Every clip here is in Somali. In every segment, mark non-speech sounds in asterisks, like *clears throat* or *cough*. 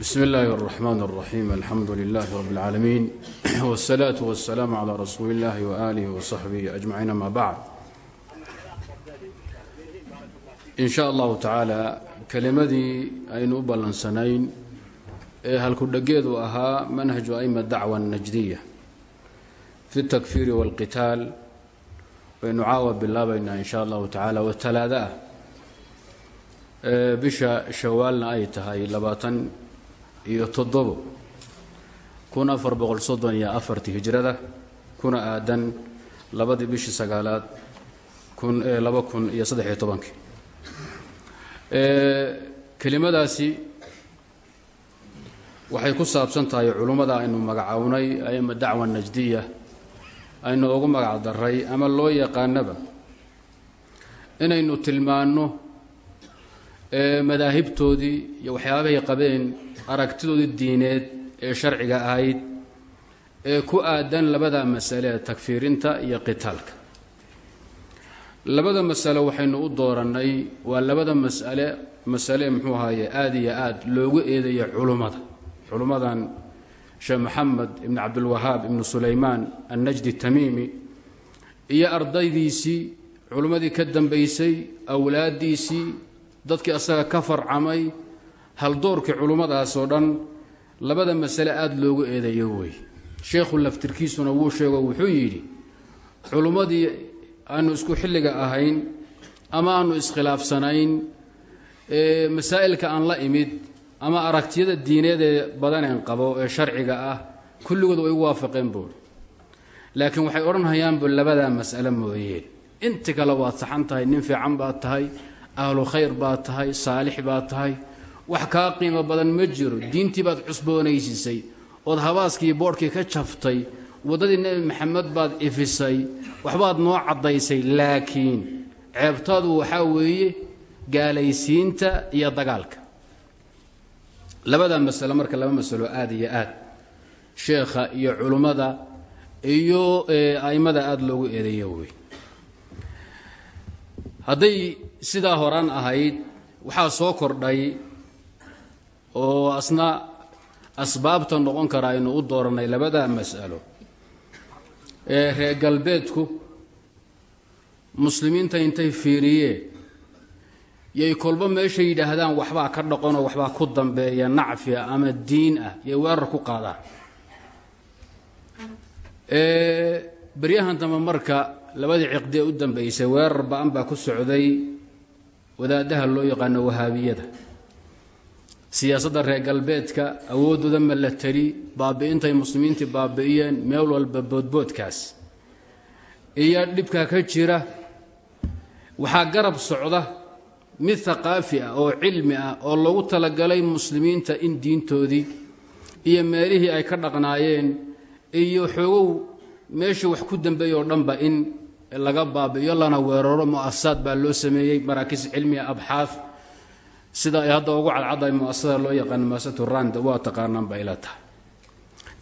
bsm اllahi الرحman الرaxيm alxamdu لlah rb اlcaalamiin *clears throat* wالslaaة wالsalaam عlى rasuuli اllahi وآlih وصaxbih أجmaciin ama bacd in sha allahu tacaala kelimadii aynu u ballansanayn ee halkudhegeedu ahaa manhaju aima dacwa الnajdiya fi اtakfiiri wاlqitaal baynu caawa bilaabaynaa in sha allahu tacaala oo talaada ah bisha shawaalna ay tahay labaatan iyo toddobo kun afar boqol soddon iyo afartii hijrada kuna aadan labadii bishii sagaalaad kun laba kun iyo saddex-iyo tobankii kelimadaasi waxay ku saabsan tahay culummada aynu magacownay ama dacwa najdiya aynu ugu magac daray ama loo yaqaanaba inaynu tilmaanno madaahibtoodii iyo waxyaabahay qabeen aragtidoodii diineed ee sharciga ahayd ee ku aadan labada masale takfiirinta iyo qitaalka. Labada masale waxaynu u doorannay waa labada masale masale muxuu ahaaye aada iyo aad loogu eedaya culummada. Culummadan sheekh maxamed ibni cabdulwahaab ibnu sulaymaan annajdi tamiimi iyo ardaydiisii culummadii ka dambaysay awlaaddiisii dadkii asaga ka farcamay haldoorkii culummadaas oo dhan labada masale aada loogu eedayo wey. Sheekhu laftirkiisuna wuu sheego wuxuu yidhi culummadii aanu isku xilliga ahayn ama aanu iskhilaafsanayn masaa'ilka aan la imid ama aragtiyada diineed ee badaneen qabo ee sharciga ah kulligood way igu waafaqeen buuri laakiin waxay odhanhayaanbu labadaa mas'ale mooyeen. Inta kale waad saxan tahay nin fiican baad tahay ahlu khayr baad tahay saalix baad tahay wax kaa qiimo badan ma jiro diintii baad cusboonaysiisay ood habaaskii boodhkii ka jaftay waddadii nebi maxamed baad ifisay waxbaad noo caddaysay laakiin ceebtaadu waxaa weeye gaalaysiinta iyo dagaalka. Labada masalo marka laba masalo aada iyo aad sheekha iyo culummada iyo a'immada aada loogu eedeeyo wey hadday sidaa horaan ahayd waxaa soo kordhay oo asna asbaabta noqon kara aynu u doorannay labada mas'alo. Ee reer galbeedku muslimiinta intay fiiriyeen yay kolba meeshay yidhaahdaan waxbaa ka dhaqanoo waxbaa ku dambeeya nacfi ah ama diin ah yay weerar ku qaadaan. Beryahan dambe marka labadii ciqdee u dambaysay weerar ba'an baa ku socday wadaadaha loo yaqaano wahaabiyada siyaasadda reer galbeedka awooddooda malatari baabi'intay muslimiintii baabi'iyeen meel walba boodboodkaas. Iyo dhibka ka jira waxaa garab socda mid haqaafi ah oo cilmi ah oo loogu talagalay muslimiinta in diintoodii iyo meelihii ay ka dhaqnaayeen iyo xoogow meesha wax ku dambeeya oo dhanba in laga baabi'iyo lana weeraro mu'asasaad baa loo sameeyey maraakiis cilmiga abxaaf sida ay hadda ugu cadcaddahay mu'asasada loo yaqaano muasasatu rand waa taqaanaan ba ila tahay.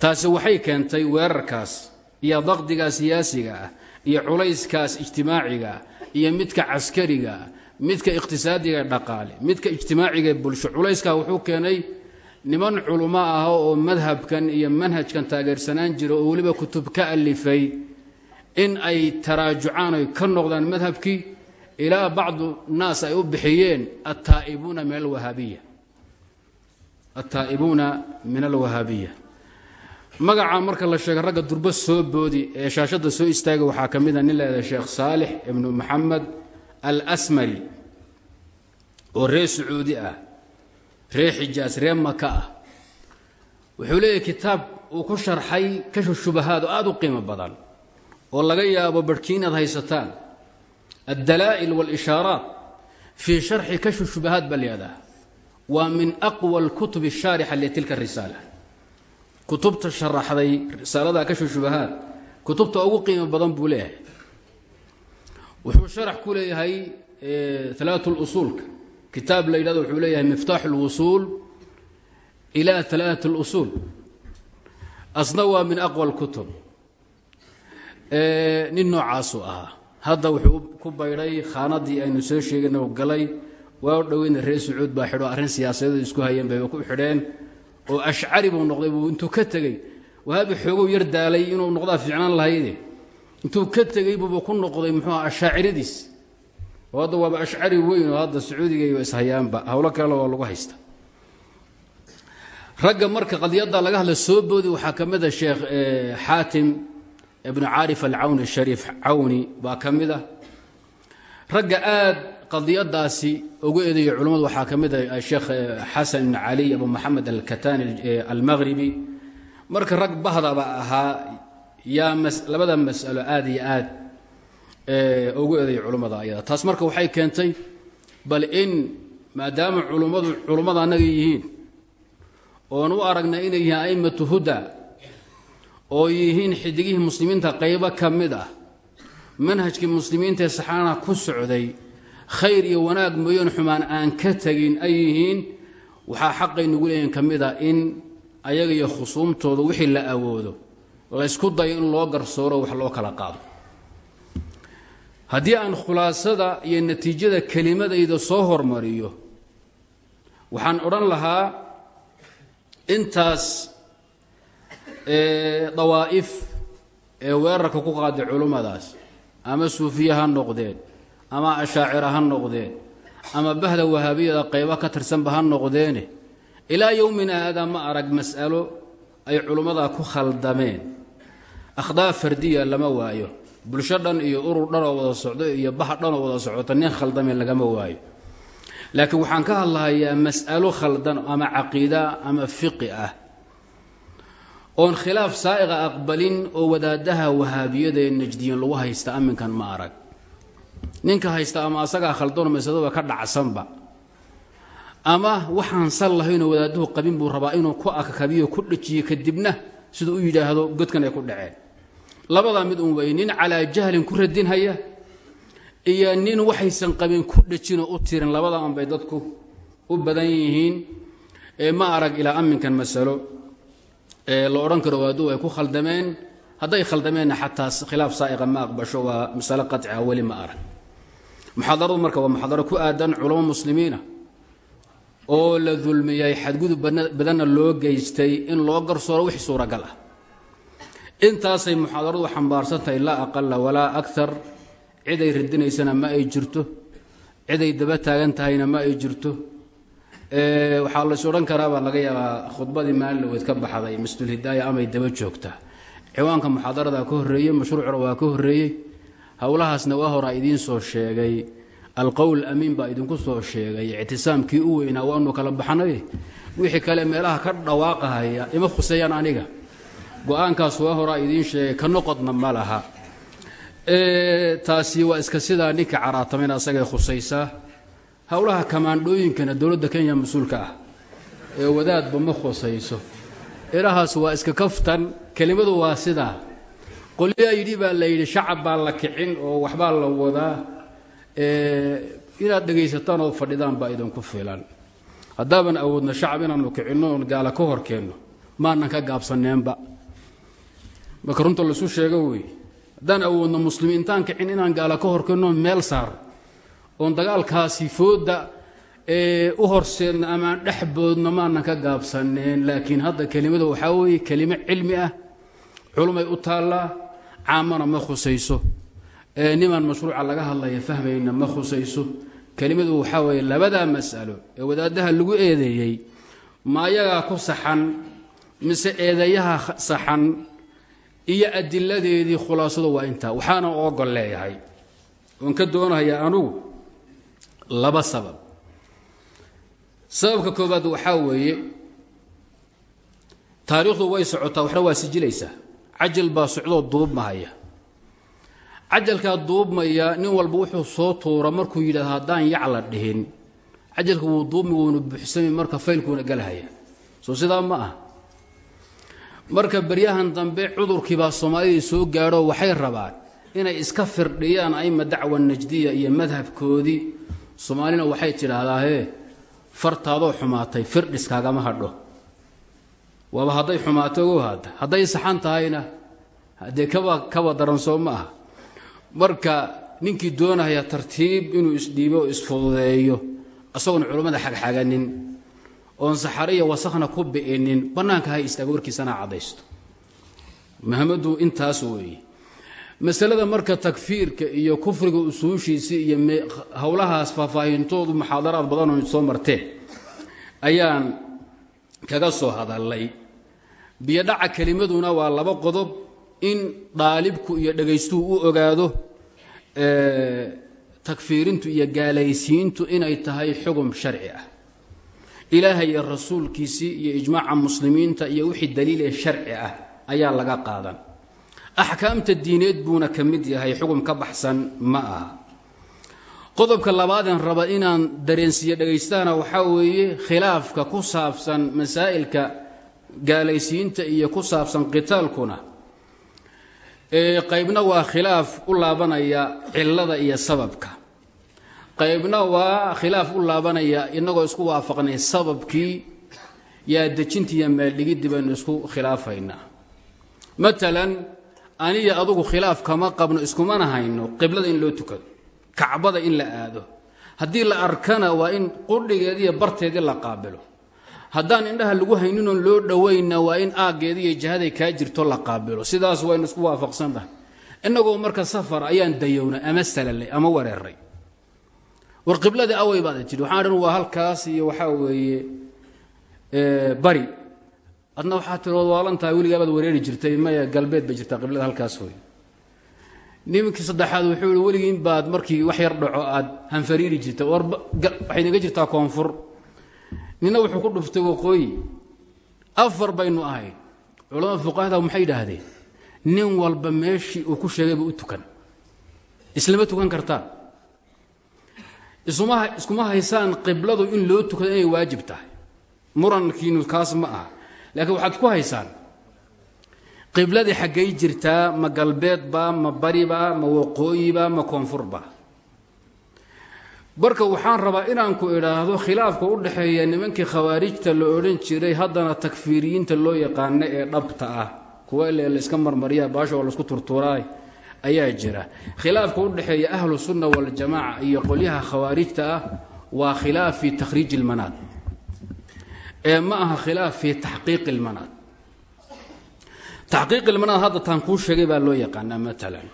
Taasi waxay keentay weerarkaas iyo daqdiga siyaasiga ah iyo culayskaas ijtimaaciga ah iyo midka caskariga ah midka iqhtisaadiga dhaqaale midka ijtimaaciga bulsho. Culayskaa wuxuu keenay niman culummo ah oo madhabkan iyo manhajkan taageersanaan jira oo weliba kutub ka alifay in ay taraajucaan oy ka noqdaan madhabkii ilaa bacdu naas ay u bixiyeen attaa'ibuuna min alwahaabiya attaa'ibuuna min alwahaabiya magacaa marka la sheega ragga durbo soo boodi ee shaashadda soo istaaga waxaa ka mid a nin leedahay sheekh saalix ibnu maxamed al asmari oo reer sacuudi ah reer xijaas reer maka ah. Wuxuu leeyahay kitaab uu ku sharxay kashu shubahaad oo aada u qiimo badan oo laga yaabo barhkii inaad haysataan addalaa'il waalishaaraat fii sharxi kashfi shubahaat baa layihahdaa waa min aqwa alkutub ashaarixa litilka risaala kutubta sharaxday risaalada kashfi shubahaat kutubta ugu qiimo badan buu leeyahay wuxuu sharax ku leeyahay alaatu lusuulka kitaab la yidhahdo wuxuu leeyahay miftaaxu lwusuul ila alaat lusuul asna waa min aqwa alkutub nin noocaasuu ahaa hadda wuxuu ku baydhay khaanadii aynu soo sheegayna galay. Waa dhoweyna reer sacuud baa xidho arrin siyaasadeed isku hayeen bay ku xidheen oo ashcari buu noqday buu intuu ka tegey. Wahaabi xoogow yar daalay inuu noqdaa fiicnaan lahayde intuu ka tegey buuba ku noqday muxuuha ashaaciradiis oo hadda waaba ashcari weyn oo hadda sacuudiga iyo ishayaanba howlo kalena waa lagu haysta. Ragga marka qadiyadda laga hadla soo boodi waxaa ka mid a sheekh xaatim ibnu caarif alcawni shariif cawni baa ka mid ah. Ragga aad qadiyadaasi ugu eedeeya culimmadu waxaa ka mid a sheekh xasan ibn cali abu maxamed alkatani almaqribi marka rag bahdaba ahaa yaa labada mas'alo aad iyo aad ugu eedeeya culimmada ayada taas marka waxay keentay bal in maadaama culimmadu culimmada annaga yihiin oon u aragnay inay yihiin a'immatu huda oo yihiin xidigihii muslimiinta qaybo ka mid ah. Manhajkii muslimiinta ee saxaanaha ku socday khayr iyo wanaag mooyoon xumaan aan ka tegin ay yihiin waxaa xaqay nugu leeyihiin ka mid a in ayaga iyo khusuumtooda wixii la awoodo laysku dayo in loo garsooro wax loo kala qaado. Haddii aan khulaasada iyo natiijada kelimadayda soo hormariyo waxaan odhan lahaa intaas dawaa'if ee weerarka ku qaaday culummadaas ama suufiye ha noqdeen ama ashaacira ha noqdeen ama bahda wahaabiyada qaybo ka tirsanba ha noqdeene ilaa yowmina haadaa ma arag mas'alo ay culummadaa ku khaldameen. Akhdaa fardiya lama waayo. Bulsho dhan iyo urur dhanoo wada socdo iyo baha dhanoo wada socota nin khaldameen lagama waayo. Laakiin waxaan ka hadlahayaa mas'alo khaldan ama caqiida ama fiqi ah oon khilaaf saa'iqa aqbalin oo wadaadaha wahaabiyada ee najdiyin lagu haysta aminkan ma arag. Ninka haysta ama asagaa khaldanoo masadoba ka dhacsanba. Ama waxaan sal lahaynoo wadaaduhu qabin buu rabaa inuu ku akakabiyo ku dhajiyo kadibna siduu u yidhaahdo godkan ay ku dhaceen. Labadaa mid un wey nin calaa jahlin ku radinhaya iyo nin waxaysan qabin ku dhajinoo u tirin labada an bay dadku u badan yihiin ma arag ilaa aminkan masalo la odhan karo waadu ay ku khaldameen hadday khaldameenna xataa khilaaf saa'iqa ma aqbasho waa masalo qaطica weli ma arag muxaadaradu marka waa muxaadaro ku aadan culamo muslimiina oo la dulmiyay xadgudub badanna loo geystay in loo garsooro wixii suuragal ah. Intaasay muxaadaradu xambaarsan tahay laa aqala walaa akar ciday radinaysana ma ay jirto ciday daba taagan tahayna ma ay jirto waxaa lays odhan karaabaa laga yaabaa khudbadii maalin laweyd ka baxday masdulhidaaya amay daba joogtaa ciwaanka muxaadarada ka horreeyey mashruucna waa ka horreeyey. Howlahaasna waa horaa idiin soo sheegay. Alqowl amiin baa idinku soo sheegay. Ictisaamkii u weynaa waanu kala baxnay. Wixii kale meelaha ka dhawaaqahaya ima khuseeyaan aniga. Go'aankaas waa horaa idiin sheegay ka noqodna ma laha. Taasi waa iska sidaa ninka caraatamayna asagay khusaysaa howlaha kamaandhooyinkana dowladda kenya mas'uulka ah ee wadaadba ma khusayso ilahaas waa iska kaftan kelimadu waa sidaa qolyaa yidhi baa la yidhi shacab baa la kicin oo waxbaa la wadaa. Inaad dhegaysataan oo fadhidaan baa idinku filan. Haddaaban awoodno shacab inaanu kicinno oon gaala ka hor keenno maanan ka gaabsaneenba marka runta laisu sheego wey haddaan awoodno muslimiintaan kicin inaan gaala ka hor keenno meel saaro oon dagaalkaasi fooda u horseedno amaan dhex boodno maanan ka gaabsaneen laakiin hadda kelimada waxaa weeye kelimo cilmi ah culumay u taallaa caamana ma khusayso. Nimaan mashruuca laga hadlaya fahmayna ma khusayso. Kelimadu waxaa weeye labadaa mas'alo ee wadaadaha lagu eedeeyey. Ma ayagaa ku saxan mise eedeeyaha saxan iyo adiladeedii khulaasadu waa intaa. Waxaana ogol leeyahay. Oon ka doonaya anugu laba sabab. Sababka koobaad waxaa weeye taariikhdu way socotaa waxna waa sijilaysaa cajal baa socdoo duubmahaya cajalkaa duubmaya nin walba wuxuu soo tuura markuu yidhahdo haddaan yac la dhihin. Cajalka wuu duubmi wuuna buuxsami marka faylkuuna galhaya soo sidaa ma ah marka beryahan dambe cudurkiibaa soomaalidii soo gaadho waxay rabaan inay iska firdhiyaan aima dacwa najdiya iyo madhabkoodii soomaalina waxay tidhaahdaahe fartaadoo xumaatay firdhiskaagama hadho. Waaba hadday xumaatay ogo haada hadday saxan tahayna haddee kaba kaba daran soo ma aha. Marka ninkii doonaya tartiib inuu isdhiibo o isfududeeyo isagoon culummada xagxaganin oon saxariya wasakhna ku bi'inin bannaanka ha istaago warkiisana caddaysto muhamadu intaas weeye masalada marka takfiirka iyo kufriga usuushiisa iyo howlahaas faahfaahintoodu muxaadaraad badanoo soo marteen ayaan kaga soo hadalay biyodhaca kelimaduna waa laba qodob in daalibku iyo dhegaystuhu u ogaado takfiirintu iyo gaalaysiintu inay tahay xugum sharci ah. Ilaahay iyo rasuulkiisii iyo ijmaaca muslimiinta iyo wixii daliilee sharci ah ayaa laga qaadan axkaamta diineed buuna ka mid yahay xugum ka baxsan ma aha. Qodobka labaadeen raba inaan dareensiiyo dhegaystaana waxaa weeye khilaafka ku saabsan masaa'ilka gaalaysiinta iyo ku saabsan qitaalkuna. Qaybna waa khilaaf u laabanaya cilada iyo sababka. Qaybna waa khilaaf u laabanaya inagoo isku waafaqnay sababkii yaa dejinta iyo meeldhigidii baynu isku khilaafaynaa maalan aniya adugu khilaaf kama qabno iskumana hayno qiblada in loo tukado kacbada in la aado. Haddii la arkana waa in qudhigeedii iyo barteedii la qaabilo. Haddaan indhaha lagu hayninoon loo dhowaynna waa in aaggeeda iyo jihaday kaa jirto la qaabilo. Sidaas waynu isku waafaqsannahay innagoo marka safar ayaan dayownay ama salalay ama wareeray. War qibladii awey baad tidhi. Waxaan dhan waa halkaas iyo waxaa weeye bari adna waxaa tirood waalantahay weligaabaad wareeri jirtay maya galbeed bay jirtaa qiblada halkaas wey nimankii saddexaad wuxuu ihi weligiin baad markii wax yar dhaco aad hanfariiri jirtay war waxay naga jirtaa koonfur. Nina wuxuu ku dhuftay waqooyi afar baynu ahayd culamada fuqahada maxay idhaahdeen nin walba meeshii uu ku sheegayba u tukan. Islama tukan kartaa isuma iskuma haysaan qibladu in loo tukado inay waajib tahay. Murankiinu kaas ma aha laakiin waxaad ku haysaan qibladii xaggay jirtaa ma galbeedba ma bariba ma waqooyiba ma koonfurba marka waxaan rabaa inaan ku idhaahdo khilaafka u dhexeeya nimankii khawaarijta la odhan jiray haddana takfiiriyiinta loo yaqaano ee dhabta ah. Kuwa ile layska marmariya baasha oo la isku turtuuraay ayaa jira. Khilaafka u dhexeeya ahlu sunna waljamaaca iyo qolyaha khawaarijta ah waa khilaaf fii takhriiji ilmanaad ee ma aha khilaaf fii taxqiiqi ilmanaad. Taxqiiq ilmanaad hadda taan kuu sheegay baa loo yaqaanaa maalan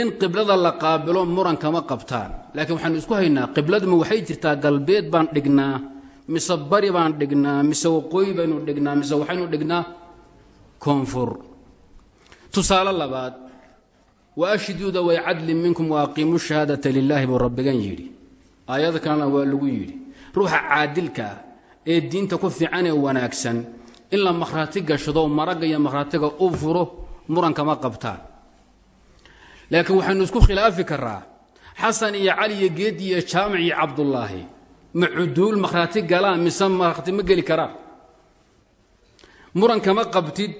in qiblada la qaabilo muran kama qabtaan laakiin waxaanu isku haynaa qibladma waxay jirtaa galbeed baan dhignaa mise bari baan dhignaa mise waqooyi baynu dhignaa mise waxaynu dhignaa? Koonfur. Tusaale labaad wa ashhiduuda way cadlin minkum wa aqiimu shahaadata lilaahi buu rabbigan yidhi. Aayada kalena waa lagu yidhi. Ruuxa caadilka ah ee diinta ku fiican ee wanaagsan. In la makhraati gashado maragga iyo makhraatiga u furo muran kama qabtaan laakiin waxaynu isku khilaafi karaa xasan iyo cali iyo geedi iyo jaamic iyo cabdullaahi ma cuduul makhraati galaan mise makhraati ma geli karaan muran kama qabtid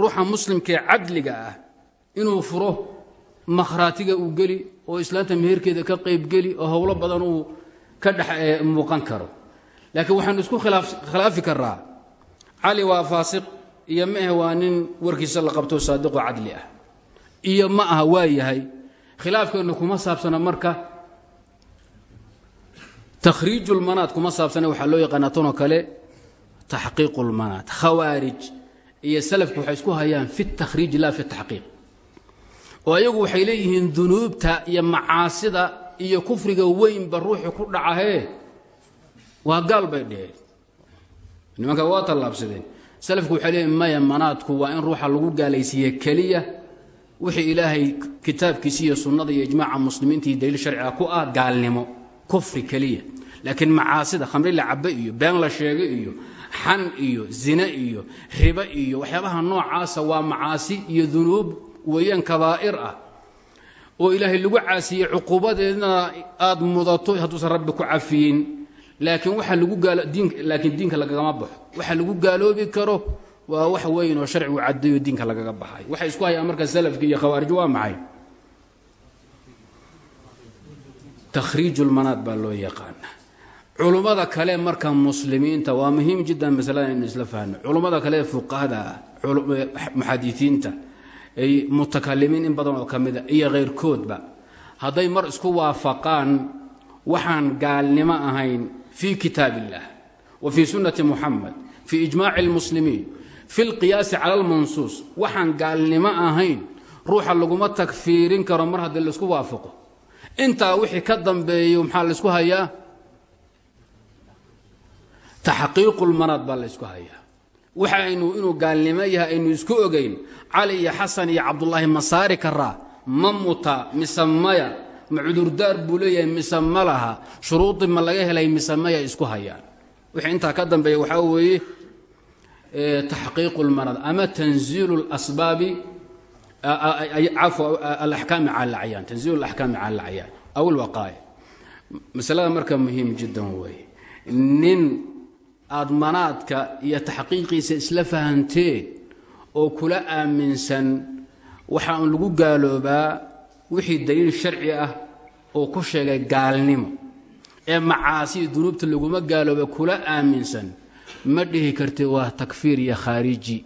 ruuxa muslimkaee cadliga ah inuu furo makhraatiga uu geli oo islaanta meherkeeda ka qaybgeli oo howlo badan uu ka dhex muuqan karo laakiin waxaanu isku khilaafi karaa cali waa faasiq iyo ma ah waa nin warkiisa la qabto saadiqo cadli ah. Iyo ma aha waa yahay. Khilaafkeennu kuma saabsana marka takhriijulmanaad kuma saabsana waxaa loo yaqaanaa tanoo kale taxqiiqulmanaad khawaarij. Iyo salafku waxay isku hayaan fi takhriij laa fi taxqiiq. Oo ayagu waxay leeyihiin dunuubta iyo macaasida iyo kufriga weynba ruuxu ku dhacahee waa gaal bay dheheen. Nimanka waa tallaabsadeen. Salafku waxay leeyihiin maya manaadku waa in ruuxa lagu gaalaysiiye keliya. Wixii ilaahay kitaabkiisa iyo sunnada iyo ijmaaca muslimiinta iyo daliil sharciga ku ah gaalnimo kufri keliya. Laakiin macaasida khamri la cabe iyo been la sheegay iyo xan iyo zine iyo ribo iyo waxyaabaha noocaasa waa macaasi iyo dunuub weeyaan kabaa'ir ah. Oo ilaahay lagu caasiyey cuquubadeedna aad mudato hadduusan rabbi ku cafiyin laakiin waxa lagu laakiin diinka lagagama baxo. Waxa lagu gaaloobi karo waa wax weyn oo sharcigu caddayo diinka lagaga baxay. Waxay isku hayaan marka salafki iyo khawaarij waa maxay? Takhriijulmanaad baa loo yaqaana culummada kale marka muslimiinta waa muhiim jiddan masalada inu isla fahno culummada kale fuqahada ah muxadiiinta mutakalimiin in badan oo ka iyo khayrkoodba hadday mar isku waafaqaan waxaan gaalnimo ahayn fii kitaab illaah wa fii sunnati muxamed fii ijmaaci اlmuslimiin fi اlqiyaasi cala اlmansuus waxaan gaalnimo ahayn ruuxa laguma takfiirin karo mar haddii laisku waafaqo intaa wixii ka dambeeyo maxaa laysku hayaa taxqiiqulmanaad baa laysku hayaa waxaynu inuu gaalnimo yahay aynu isku ogayn cali iyo xasan iyo cabdullaahi masaari karaa ma muta mise maya ma cudurdaar buu leeyahay mise ma laha. Shuruudii ma laga helay mise maya isku hayaan. Wixii intaa ka dambeeya waxaa weeye taxqiiqu lmanaad ama tanziilu lasbaabi cafw alaxkaami cala alacyaan tanziilu alaxkaami cala alacyaan aw alwaqaaya masalada marka muhiim jiddan weeye. Nin aad manaadka iyo taxqiiqiisa isla fahanteen oo kula aaminsan waxa un lagu gaaloobaa wixii daliil sharci ah oo ku sheegay gaalnimo ee macaasiya dunuubta laguma gaalooba kula aaminsan ma dhihi kartid waa takfiir iyo khaariji.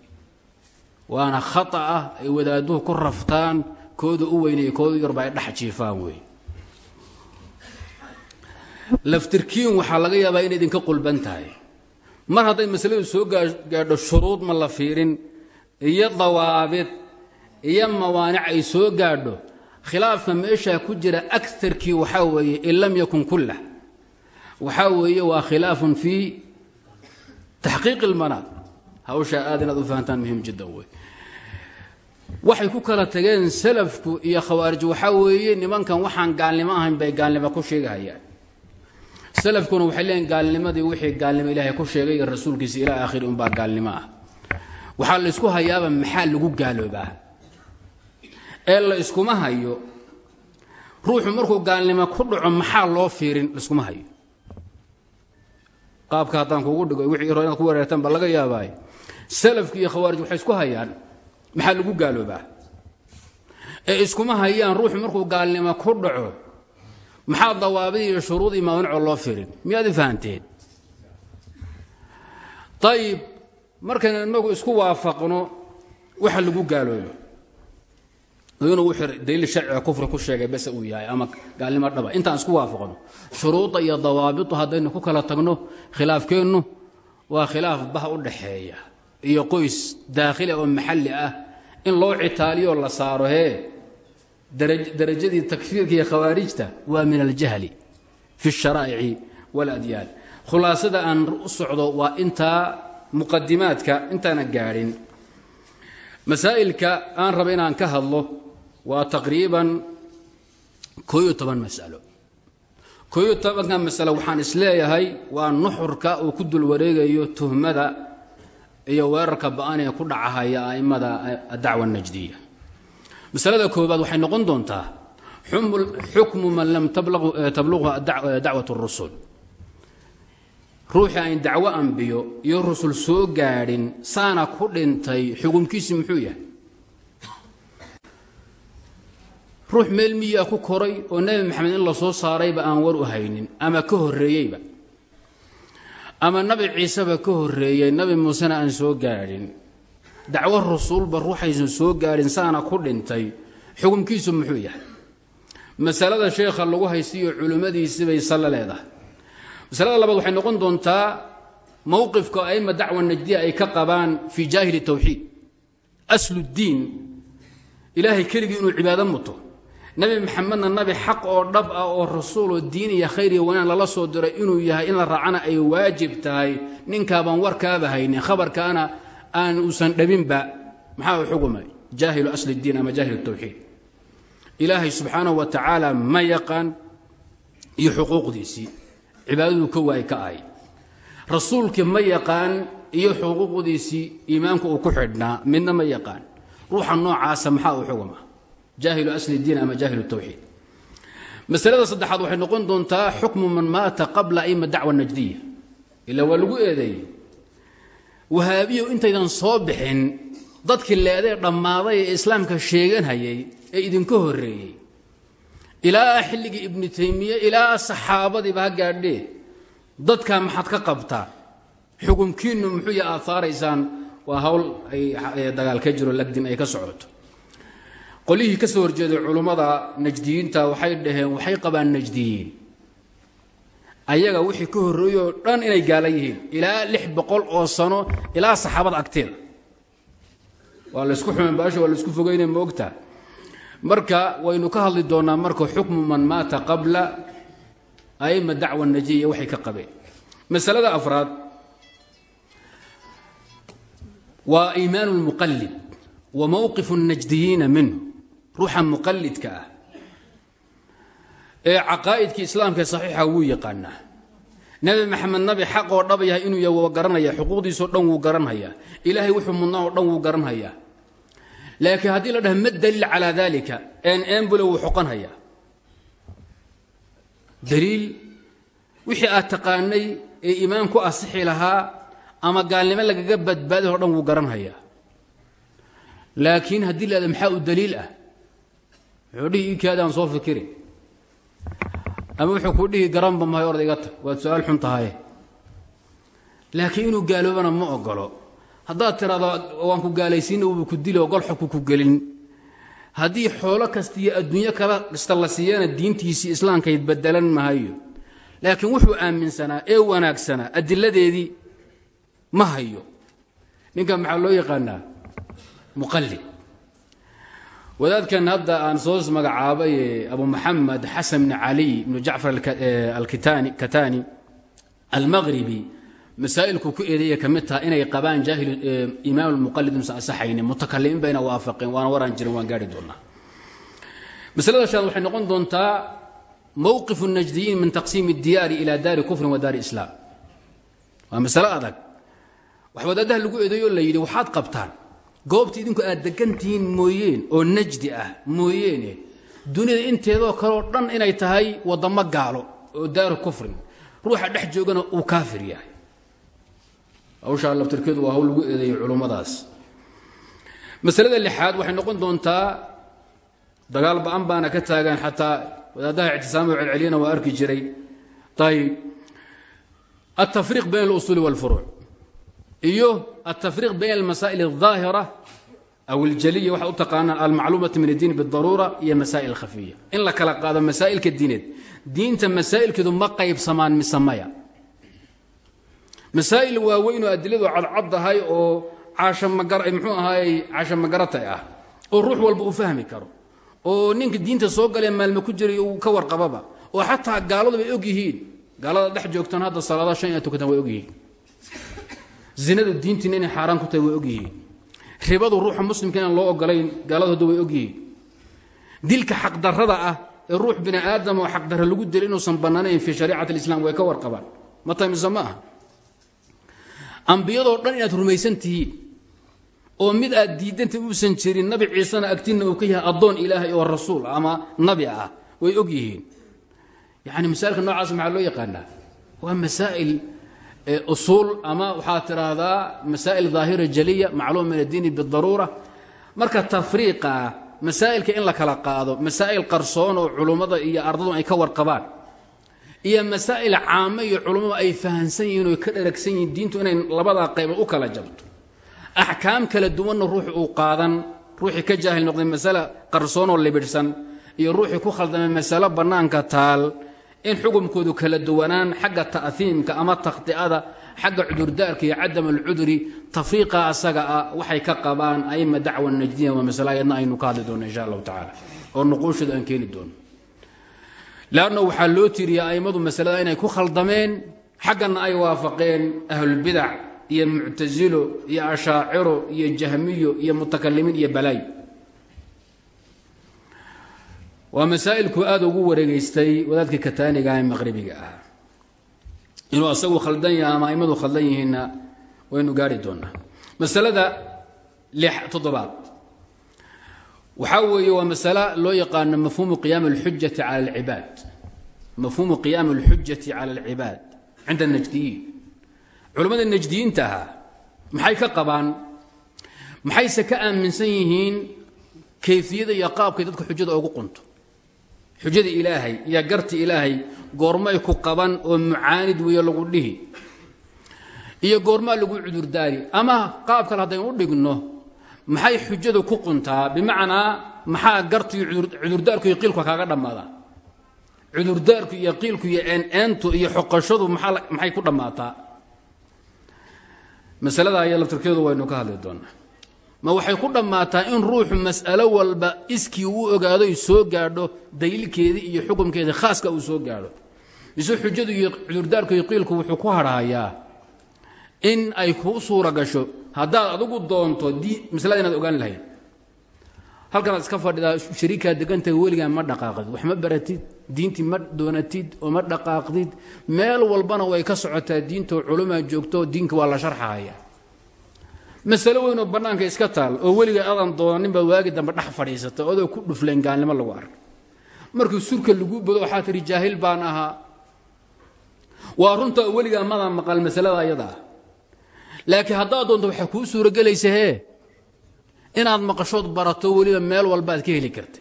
Waana khata ah ay wadaaduhu ku raftaan kooda u weynaya kooda yarba ay dhex jiifaan wey laftirkiin waxaa laga yaabaa inay idinka qulban tahay. Mar hadday masaladu soo gaadho shuruud ma la fiirin iyo dawaabid iyo mawaanic ay soo gaadho khilaafka meeshaa ku jira akarkii waxaa weeye in lam yakun kullah. Waxaa weeye waa khilaafun fii taxqiiqi ilmanaad hawshaa aad inaad u fahantaan muhiim jiddan wey waxay ku kala tageen salafku iyo khawaarij. Waxaa weeye nimankan waxaan gaalnimo ahayn bay gaalnimo ku sheegahayaan salafkuna waxay leeyiin gaalnimadii wixii gaalnimo ilaahay ku sheegay iyo rasuulkiisa ilaa aakhiri unbaa gaalnimo ah. Waxaa la ysku hayaaba maxaa lagu gaaloobaa ee la iskuma hayo ruuxu markuu gaalnimo ku dhaco maxaa loo fiirin laiskuma hayo? Qaabka haddaan kugu dhigo wixii inaad ku wareertaan baa laga yaabaaye salafki iyo khawaarij waxay isku hayaan maxaa lagu gaaloobaa? Ee iskuma hayaan ruuxu markuu gaalnimo ku dhaco maxaa dawaabid iyo shuruud iyo maanicoo loo firin miyaad i fahanteen? Ayib markaynu inagu isku waafaqno waxa lagu gaaloobo inuu daliil sharciga kufri ku sheegay bese uu yahay ama gaalnimo dhaba. Intaan isku waafaqno. Shuruudda iyo dawaabitu haddaynu ku kala tagno khilaafkeennu waa khilaaf bah u dhaxeeya. Iyo qoys daakhili oo maxalli ah in loo citaaliyoo la saaro hee darajadii takfiirka iyo khawaarijta waa min aljahli fi اsharaa'ici wاladyaan khulaasada aan socdo waa intaa muqadimaadka intaana gaadhin masaa'ilka aan raba inaan ka hadlo waa taqriiban kooyo toban masalo. Kooyo tobanka masalo waxaan is leeyahay waa nuxurka uu ku dul wareegayo tuhmada iyo weerarka ba'an ee ku dhacahaya a'immada adacwa najdiya masalada koobaad waxay noqon doontaa xukmu man lam tablughu dacwat اrusul ruuxii ayn dacwo ambiyo iyo rusul soo gaadhin saana ku dhintay xukunkiisi muxuu yahay ruux meel miyaa ku koray oo nebi maxamed in la soo saarayba aan war u haynin ama ka horreeyeyba. Ama nabi ciiseba ka horreeyey nabi muusena aan soo gaadhin. Dacwo rasuulba ruuxaysan soo gaadhin saana ku dhintay xukunkiisu muxuu yahay. Masalada sheekha lagu haystiyo culimmadiisibay salla leedahay. Masalada labaad waxay noqon doontaa mowqifka aima dacwa najdiya ay ka qabaan fii jaahili tawxiid. Asludiin ilaahay keligii inuu cibaado muto nebi maxamedna nabi xaq oo dhab ah oo rasuuloo diin khayr iyo wanaan lala soo diray inuu yahay in la raacana ay waajib tahay. Ninkaabaan warkaaba haynin khabarkaana aan uusan dhabinba maxaa u xugumay jaahilu asli اdiin ama jaahil tawxiid. Ilaahay subxaanahu wa tacaala ma yaqaan iyo xuquuqdiisii. Cibaadaduu ka waay ka ahay. Rasuulkii ma yaqaan iyo xuquuqdiisii iimaanku uu ku xidhnaa. Midna ma yaqaan. Ruuxa noocaasa maxaa u xuguma jaahilu asli diin ama jaahilu tawxiid. Masalada saddexaad waxay noqon doontaa xukmu man maata qabla ima dacwa najdiya. Ilaa waa lagu eedeeyey. Wahaabiyo intaydan soo bixin dadkii leedee dhammaaday ee islaamka sheeganhayay ee idinka horreeyey. Ilaa xilligii ibnu taymiye ilaa saxaabadiiba ha gaadhee. Dadkaa maxaad ka qabtaa? Xukumkiinnu muxuu ya aad saaraysaan? Waa hawl ay dagaal ka jiro ay ka socoto qolihii ka soo horjeeday culummada najdiyiinta waxay dhaheen waxay qabaan najdiyiin. Ayaga wixii ka horreeyey dhan inay gaala yihiin. Ilaa lix boqol oo sano ilaa saxaabada agteeda waa laysku xumen baasha waa la isku fogeyne ma ogtaa marka waynu ka hadli doonaa marka xukmu man maata qabla aima dacwa najiya waxay ka qabeen. Masalada afraad waa iimaanu lmuqallid wa mowqifu najdiyiina minhu ruuxa muqallidka ah ee caqaa'idkii islaamka saxiixa wuu yaqaanaa. Nebi maxamed nabi xaq oo dhab yahay inuu yahay garanaya xuquuqdiisao dhan wuu garanhayaa ilaahay wuxuu mudnaa dhan wuu garanhayaa laakiin haddii la dhaha ma daliil calaa dalika een embule wuu xoqanhayaa daliil wixii aad taqaanay ee iimaan ku asixi lahaa ama gaalnimo lagaga badbaadayo o dhan wuu garanhayaa laakiin haddii la ada maxaa ah wuxuu dhihi soo fikirin. Ama wuxuu ku dhihi garanba mahay orda iga tag. Waad su'aal xun tahaye laakiin inuu gaaloobana ma ogolo haddaad tiraado waan ku gaalaysiina uuba ku dili oo golxoku ku gelin. Haddii xoolo kasta iyo adduunyo kala kasta la siiyana diintiisii islaamkayd bedelan mahayo. Laakiin wuxuu aaminsanaa ee wanaagsanaa adiladeedii ma hayo. Ninkan maxaa loo yaqaanaa? Muqallid wadaadkan hadda aan soo magacaabay abu maxamed xasan bni caliy ibnu jacfar alkatani almaqribi masaa'ilku ku eedeeya ka inay qabaan imaam lmuqallid inuusan asaxaynin mutakalimiin bayna waafaqeen waana waraan jirin waan gaari doonaa. Masalada shaad waxay noqon doontaa mowqifu najdiyiin min taqsiimi diyaari ila daari kufrin wa daari islaam. Waa masalo adag. Wadaadaha lagu eedeeyo la yidhi waxaad qabtaan goobta idinku aad degantihiin mooyeen oo najdi ah mooyeene duniyada inteedoo kaleoo dhan inay tahay waddamo gaalo oo daaru kufrin. Ruuxa dhex joogana uu kaafir yahay. Hawshaa laftirkeedu waa hawl lagu eedeeyey culummadaas masalada lixaad waxay noqon doontaa dagaal ba'an baana ka taagan xataa wadaadaha ictisaamo celceliyana waa arki jiray. Ayb altafriiq bayn alusuuli walfuruuc iyo altafriiq bayn almasaa'il aldaahira aw aljaliya waxaa u taqaanaan almacluumati min addiin bidaruura iyo masaa'il khafiya. In la kala qaado masaa'ilka diineed diinta masaa'ilkeedu ma qaybsamaan mise maya. Masaa'il waaweyn oo adiladu cadcaddahay oo caashamagara muxuu ahaayey caashamagarata ah oo ruux walba uu fahmi karo oo ninka diinta soo galee maalme ku jiray uu ka warqababa oo xataa gaaladu bay og yihiin. Gaalada dhex joogtaan hadda salaada shan inaad tukataan way og yihiin zinadu diintiina inay xaaraan ku tahay way og yihiin ribadu ruuxa muslimka inaan loo ogolayn gaaladu hadda way og yihiin dilka xaqdarrada ah ee ruux bini aadam oo xaqdarra lagu dilo inuusan bannaanayn fii shariicati alislam way ka warqabaan. Ma tahay mise ambiyadoo dhan inaad rumaysan tihiin oo mid aad diidanta uusan jirin nabi ciisena agtinna uu ka yahay addoon ilaahay oo rasuul ama nabi ah way og yihiin yani masaailka noocaas maxaa loo yaqaanaa? Waa masaa'il usuul ama waxaad tidhaahdaa masaa'il daahira jaliya macluum min addiini bidaruura marka tafriiqa masaa'ilka in la kala qaado masaa'il qarsoon oo culummada iyo ardadu ay ka warqabaan iyo masaa'il caamo iyo culummadu ay fahansan yihiin oo ka dheragsan yihiin diintu inay labadaa qaybood u kala jabto. Axkaam kala duwanna ruux uu qaadan ruuxii ka jaahil noqday masale qarsoonoo libidhsan iyo ruuxii ku khaldamay masalo bannaanka taal in xukumkoodu kala duwanaan xagga ta'hiimka ama takhdi'ada xagga cudurdaarka iyo cadam alcuduri tafriiqa asaga ah waxay ka qabaan aima dacwa najdiya waa masale ayadna aynu ka hadli doono insha allahu tacaala oo nuquushooda aan keeni doono leanna waxaa loo tiiriya a'immadu masalada inay ku khaldameen xaggana ay waafaqeen ahlulbidac iyo muctasilo iyo ashaaciro iyo jahmiyo iyo mutakalimiin iyo balaayo waa masaa'ilku aada ugu wareegeystay wadaadka kataaniga ee maqribiga ah. Inuu asagu khaldan yaha ama aimadu khaldan yihiinna waynu gaari doonaa. Masalada toddobaad. Waxaa weeye waa masale loo yaqaano mafhuumu qiyaam alxujati cala alcibaad. Mafhuumu qiyaami alxujati cala alcibaad cinda anajdiyiin culammada najdiyiinta ahaa maxay ka qabaan? Maxayse ka aaminsan yihiin kayfiyada iyo qaabkay dadka xujada ugu qunto xujada ilaahay iyo garti ilaahay goormay ku qaban oo mucaanid weeye lagu dhihi. Iyo goormaa lagu cudurdaari. Ama qaab kale haddaynu u dhigno maxay xujadu ku quntaa? Bimacnaa maxaa garti iyo cudurdaarku iyo qiilka kaaga dhammaada? Cudurdaarku iyo qiilku iyo eeneentu iyo xoqashadu maxay ku dhammaataa masalada aya laftirkeedu waynu ka hadli doonaa ma waxay ku dhammaataa in ruuxu mas'alo walba iskii uu ogaado soo gaadho daliilkeedii iyo xukumkeedii khaaska uu soo gaadho. Mise xujadu iyo cudurdaarku iyo qiilku wuxuu ku hadhaayaa in ay kuu suura gasho. Haddaad adigu doonto maslada inaad ogaan lahayd. Halkanaad iska fadhidaa shariikaa degantahay weligaa ma dhaqaaqdid wax ma baratid diintii ma doonatid oo ma dhaqaaqdid. Meel walbana way ka socotaa diintoo culumaa joogto diinka waa la sharxahaya masalo weynoo bannaanka iska taal oo weliga adan doonaninbaad waagi dambe dhex fadhiisata odoo ku dhuflayn gaalnimo lagu arka markii surka lagu bodo waxaa tihi jaahil baan ahaa. Waa runta weligaa madan maqal masalada ayada ah laakiin haddaad doonto waxaa kuu suuragelaysa hee inaad maqashood barato weliba meel walbaad ka heli karta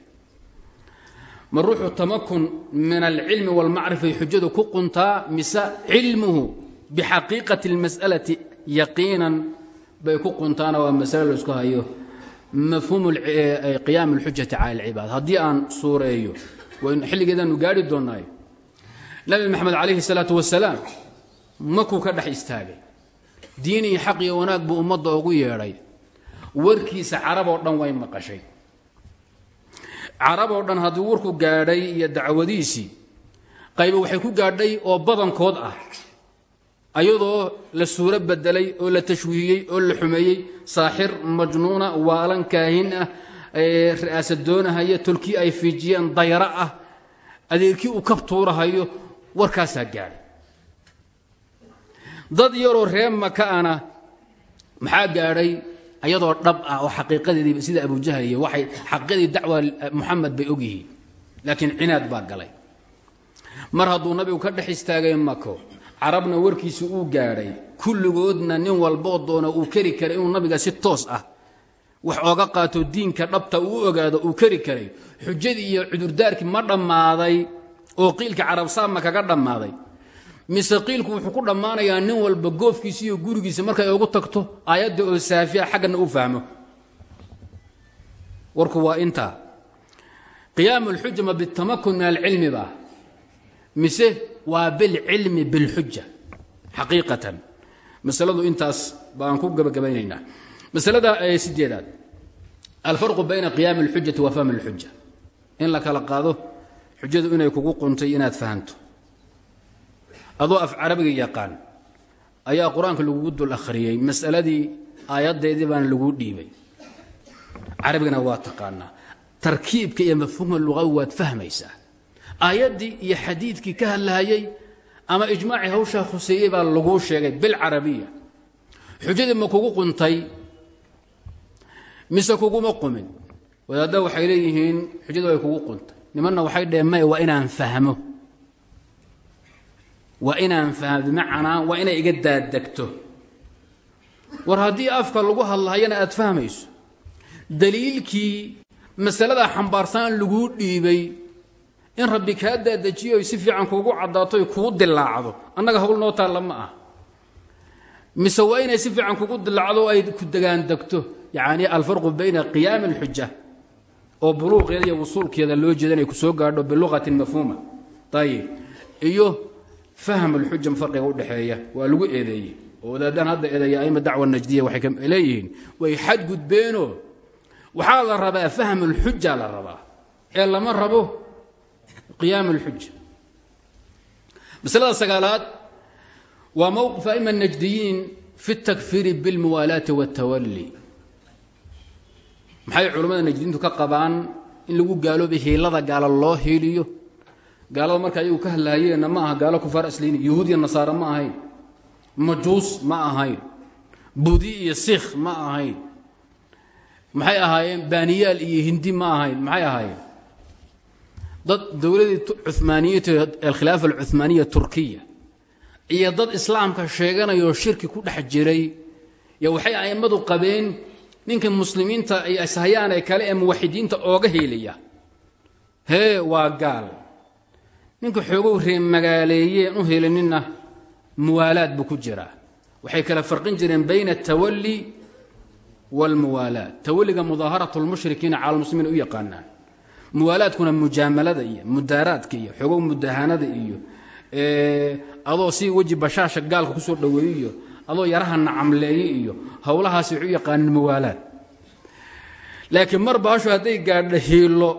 ma ruuxu tamakun min alcilmi waalmacrifay xujadu ku quntaa mise cilmuhu bixaqiiqati اlmas'alati yaqiinan bay ku quntaana waa masale laisku hayo mafhuumu qiyaam اlxujati cala alcibaad haddii aan suureeyo waynu xilligeedaanu gaari doonnaayo nabi maxamed calayhi الsalaatu wasalaam makuu ka dhex istaagay diin iyo xaq iyo wanaag buu ummadda ugu yeedhay warkiisa carab oo dhan way maqashay carab oo dhan haddii warku gaadhay iyo dacwadiisii qayba waxay ku gaadhay oo badankood ah ayadoo la suuro bedelay oo la tashwiihiyey oo la xumeeyey saaxir majnuuna waalan kaahin ah ri'aasad doonahaya tolkii ay fiijiyeen dayro ah adeerkii uu kab tuurahayo warkaasaa gaadhay. Dad yaroo ree makaana maxaa gaadhay? Ayadoo dhab ah oo xaqiiqadeedii sida abujahal iyo waxay xaqiiqadii dacwa muxamed bay og yihiin laakiin cinaad baa galay. Mar hadduu nabigu ka dhex istaagay mako carabna warkiisa uu gaadhay kulligoodna nin walboo doona uu keri karay inuu nabiga si toos ah wax ooga qaato diinka dhabta uu ogaado uu keri karay. Xujadii iyo cudurdaarkii ma dhammaaday oo qiilka carabsaama kaga dhammaaday. Mise qiilku wuxuu ku dhammaanayaa nin walba goofkiisa iyo gurigiisa markay ugu tagto aayadda oo saafiya xaggana u fahmo. Warku waa intaa qiyaamu lxuja ma bitamakun min alcilmi ba. Mise waa bilcilmi bilxuja xaqiiqatan. Masaladu intaas baan ku gabagabaynaynaa masalada sideedaad alfarqu bayna qiyaami اlxujati wa fahmi اlxuja in la kala qaado xujadu inay kugu quntay inaad fahanto. Adoo af carabiga yaqaan ayaa qur'aanka lagugu dul akhriyey masaladii aayaddeedii baana laguu dhiibay. Carabigana waa taqaanaa. Tarkiibka iyo mafhuumka luqawi waad fahmaysaa aayaddii iyo xadiidkii ka hadlahayey ama ijmaacii hawshaa khuseeyey baa laguu sheegay bilcarabiya. Xujadii ma kugu quntay mise kuguma qumin? Wadaadda waxay leeyihiin xujadu way kugu quntay. Nimanna waxay dheheen waa inaan fahmo. Waa inaan fahmo bimacnaa waa inay iga daadegto war haddii afka lagu hadlahayana aad fahmayso daliilkii masaladaa xambaarsan laguu dhiibay in rabbi kaa daadajiyo si fiican kuugu caddaato kuu dilaacdo annaga hawl noo taalla ma ah mise si fiican kugu dilaacdo oo ay ku degaandegto yacni alfarqu bayna qiyaami alxuja oo buluuqeeda iyo wusuulkeeda loo jeeda inay ku soo gaadho biluqatin mafhuuma. Ayib iyo fahm alxuja farqiga udhexeeya waa lagu eedeeyey. Oo wadaadaan hadda eedeeya aima dacwa najdiya waxay leeyihiin. Way xadgudbeenoo. Waxaa la rabaa fahm alxuja la rabaa. Ee lama rabo qiyaam alxuja masalada sagaalaad waa mowqif aima najdiyiin fi اtakfiri biاlmuwaalaati wاtawali maxay culammada najdiyiintu ka qabaan in lagu gaaloobay hiilada gaalo loo hiiliyo gaalada marka ayagu ka hadlaayeenna ma aha gaalo kufaar asliini yahuudiya nasaare ma ahayn majuus ma ahayn budi iyo sikh ma ahayn maxay ahaayeen baaniyaal iyo hindi ma ahayn maxay ahaayeen Dad dowladii cumaaniyat alkhilaafa alcumaaniya turkiya iyo dad islaamka sheeganayoo shirki ku dhex jiray yo waxay a'immadu qabeen ninka muslimiinta ay ishayaanee kale ee muwaxidiinta ooga heelaya hee waa gaal. Ninka xoogow ree magaaleeyeen u helaninna muwaalaad buu ku jiraa waxay kala farqin jireen bayna atawali waalmuwaalaad tawaliga mudaaharat lmushrikiina cala lmuslimiin u yaqaanaan muwaalaadkuna mujaamalada iyo mudaaraadka iyo xogow mudahanada iyo adoo si weji bashaasha gaalka ku soo dhoweeye iyo adoo yaraha nacamleeye iyo howlahaasi waxu yaqaanin muwaalaad. Laakiin mar baashu hadday gaadho hiilo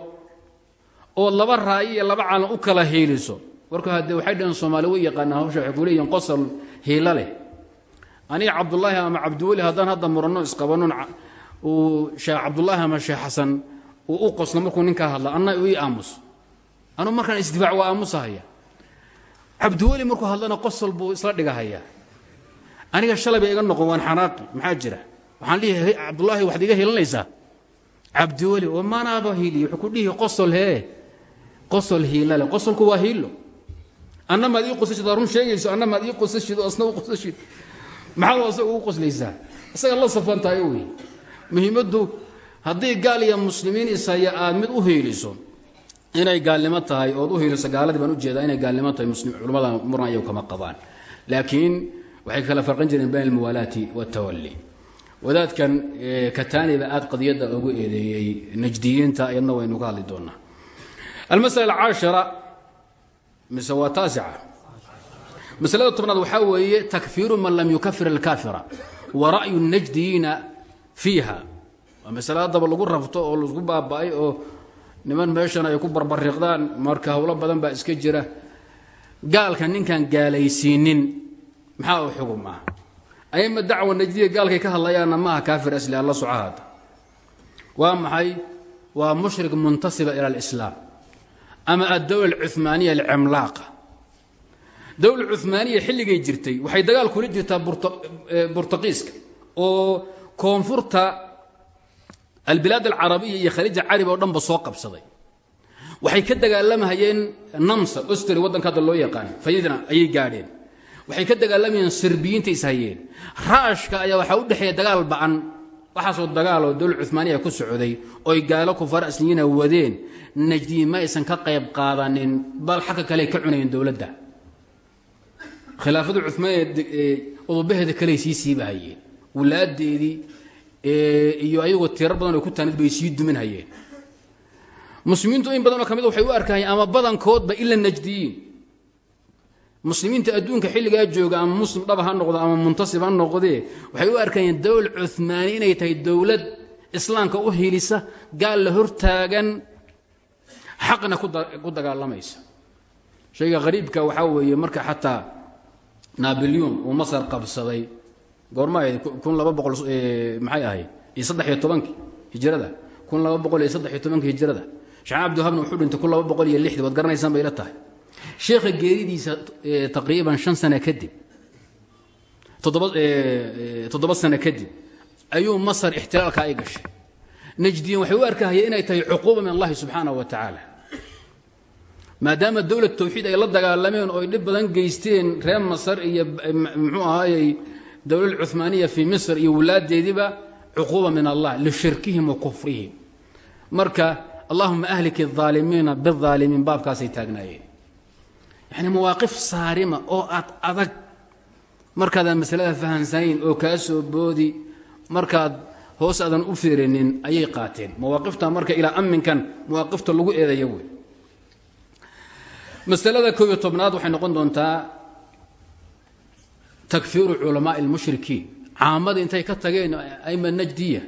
oo laba raayi iyo laba calan u kala hiiliso warka haddee waxay dhaheen soomaali way yaqaanaa hawsha waxay ku leeyihiin qosol hiilo leh. Aniga cabdullaahi ama cabdiweli haddaan hadda muranno isqabanon uu sheekh cabdullaahi ama sheekh xasan uu u qoslo markuu ninkaa hadla anna ii aamus. Anuu markaan isdifaac waa aamusahaya. Cabdiweli markuu hadlana qosol buu isla dhigahayaa. Aniga shalay bay iga noqon waan xanaaqi maxaa jira? Waxaan dhihi cabdullaahi waxaad iga hilinaysaa cabdiweli oo maanaaba hiiliy wuxuu ku dhihi qosol hee qosol hiilale qosolku waa hiilo anna maad ii qosashid run sheegayso. Anna maad ii qosashid oo asna u qosashid. Maxaad asaga ugu qoslaysaa? Isaga la safan tahay wey muhiimaddu haddii gaal iyo muslimiin isaya aad mid u hiiliso inay gaalnimo tahay ood u hiiliso gaaladii baan u jeedaa inay gaalnimo tahay culamada muran ayagu kama qabaan. Laakiin waxay kala farqan jireen bayn almuwaalaati waltawali wadaadkan kataniba aad qadiyadda ugu eedeeyey najdiyiinta iyadna waynu ka hadli doonaa. Almasala alcaashira mise waa taasica? Masalada tobnaad waxaa weeye takfiiru man lam yukafir alkaafira wa ra'yu najdiyiina fiiha waa masale haddaba lagu rafto oo la isku baaba'ay oo niman meeshan ay ku barbariiqdaan marka howlo badan baa iska jira. Gaalka ninkaan gaalaysiinin maxaa u xugum ah? Ayma dacwa najdiya gaalkay ka hadlayaanna maaha kaafir asli alla socahaada waa maxay? Waa mushrik muntasiba ila alislaam ama addowla alcumaaniya alcimlaaqa dowla cumaaniya xilligay jirtay waxay dagaal kula jirtaa burtaqiiska oo koonfurta albilaad alcarabiya iyo khaliija carabi oo dhanba soo qabsaday. Waxay ka dagaalamahayeen namsa ostri waddanka hadda loo yaqaan fayadna ayay gaadheen. Waxay ka dagaalamayeen sirbiyiinta ishayeen raashka ayaa waxaa u dhexeeya dagaal ba'an waxaasoo dagaaloo dowla cumaaniya ku socday oy gaalo kufaar asliyiina wadeen najdiin ma aysan ka qayb qaadanin bal xagga kale ka cunayeen dowladda. Khilaafada cumaaniya udubaheeda kale sii siibahayeen. Walaadeedii iyo ayagoo tirar badan oo ku taanid bay sii duminhayeen muslimiintu in badanoo ka mid waxay u arkahayeen ama badankoodba ila najdiyiin. Muslimiinta adduunka xilligaa jooga ama muslim dhaba ha noqdo ama muntasib ha noqdee waxay u arkayeen dowla cumaani inay tahay dowlad islaamka u hilisa gaal la hortaagan xaqna ku dagaalamaysa shayga hariibka waxaa weeye marka xataa nabilyon uu masar goorma ahayd kun boqol maxay ahayd iyo saddex iyo tobankii hijrada kun laba boqol iyo saddex iyo tobankii wuxuu dhintay kun laba boqol bay la tahay. Sheekha geeridiisa taqriiban shan sano kadib toddoba sano kadib ayuu masar ixtilaalka ay gashay. Najdiyin waxay u inay tahay cuquuba min allahi subxaanahu wa tacaala. Maadaama dowlad tawxiid ay la dagaalameen oo ay dhib badan geysteen reer masar iyo muxuu ahaayey dowlad cumaaniya fii misr iyo walaadeediiba cuquuba min allah lishirkihim wa kufrihim. Marka allahuma ahliki aalimiina biaalimiin baabkaasay taagnaayeen. Yani mawaaqif saarima oo aad adag. Markaadaan masalada fahansanayn oo kaa soo boodi markaad hoos aadan u fiirinin ayay qaateen. Mawaaqifta marka ilaa amminkan mawaaqifta lagu eedaya wey masalada koob iyo tobnaad waxay noqon doontaa takfiiru culamaai lmushrikiin caamadii intay ka tageen aima najdiya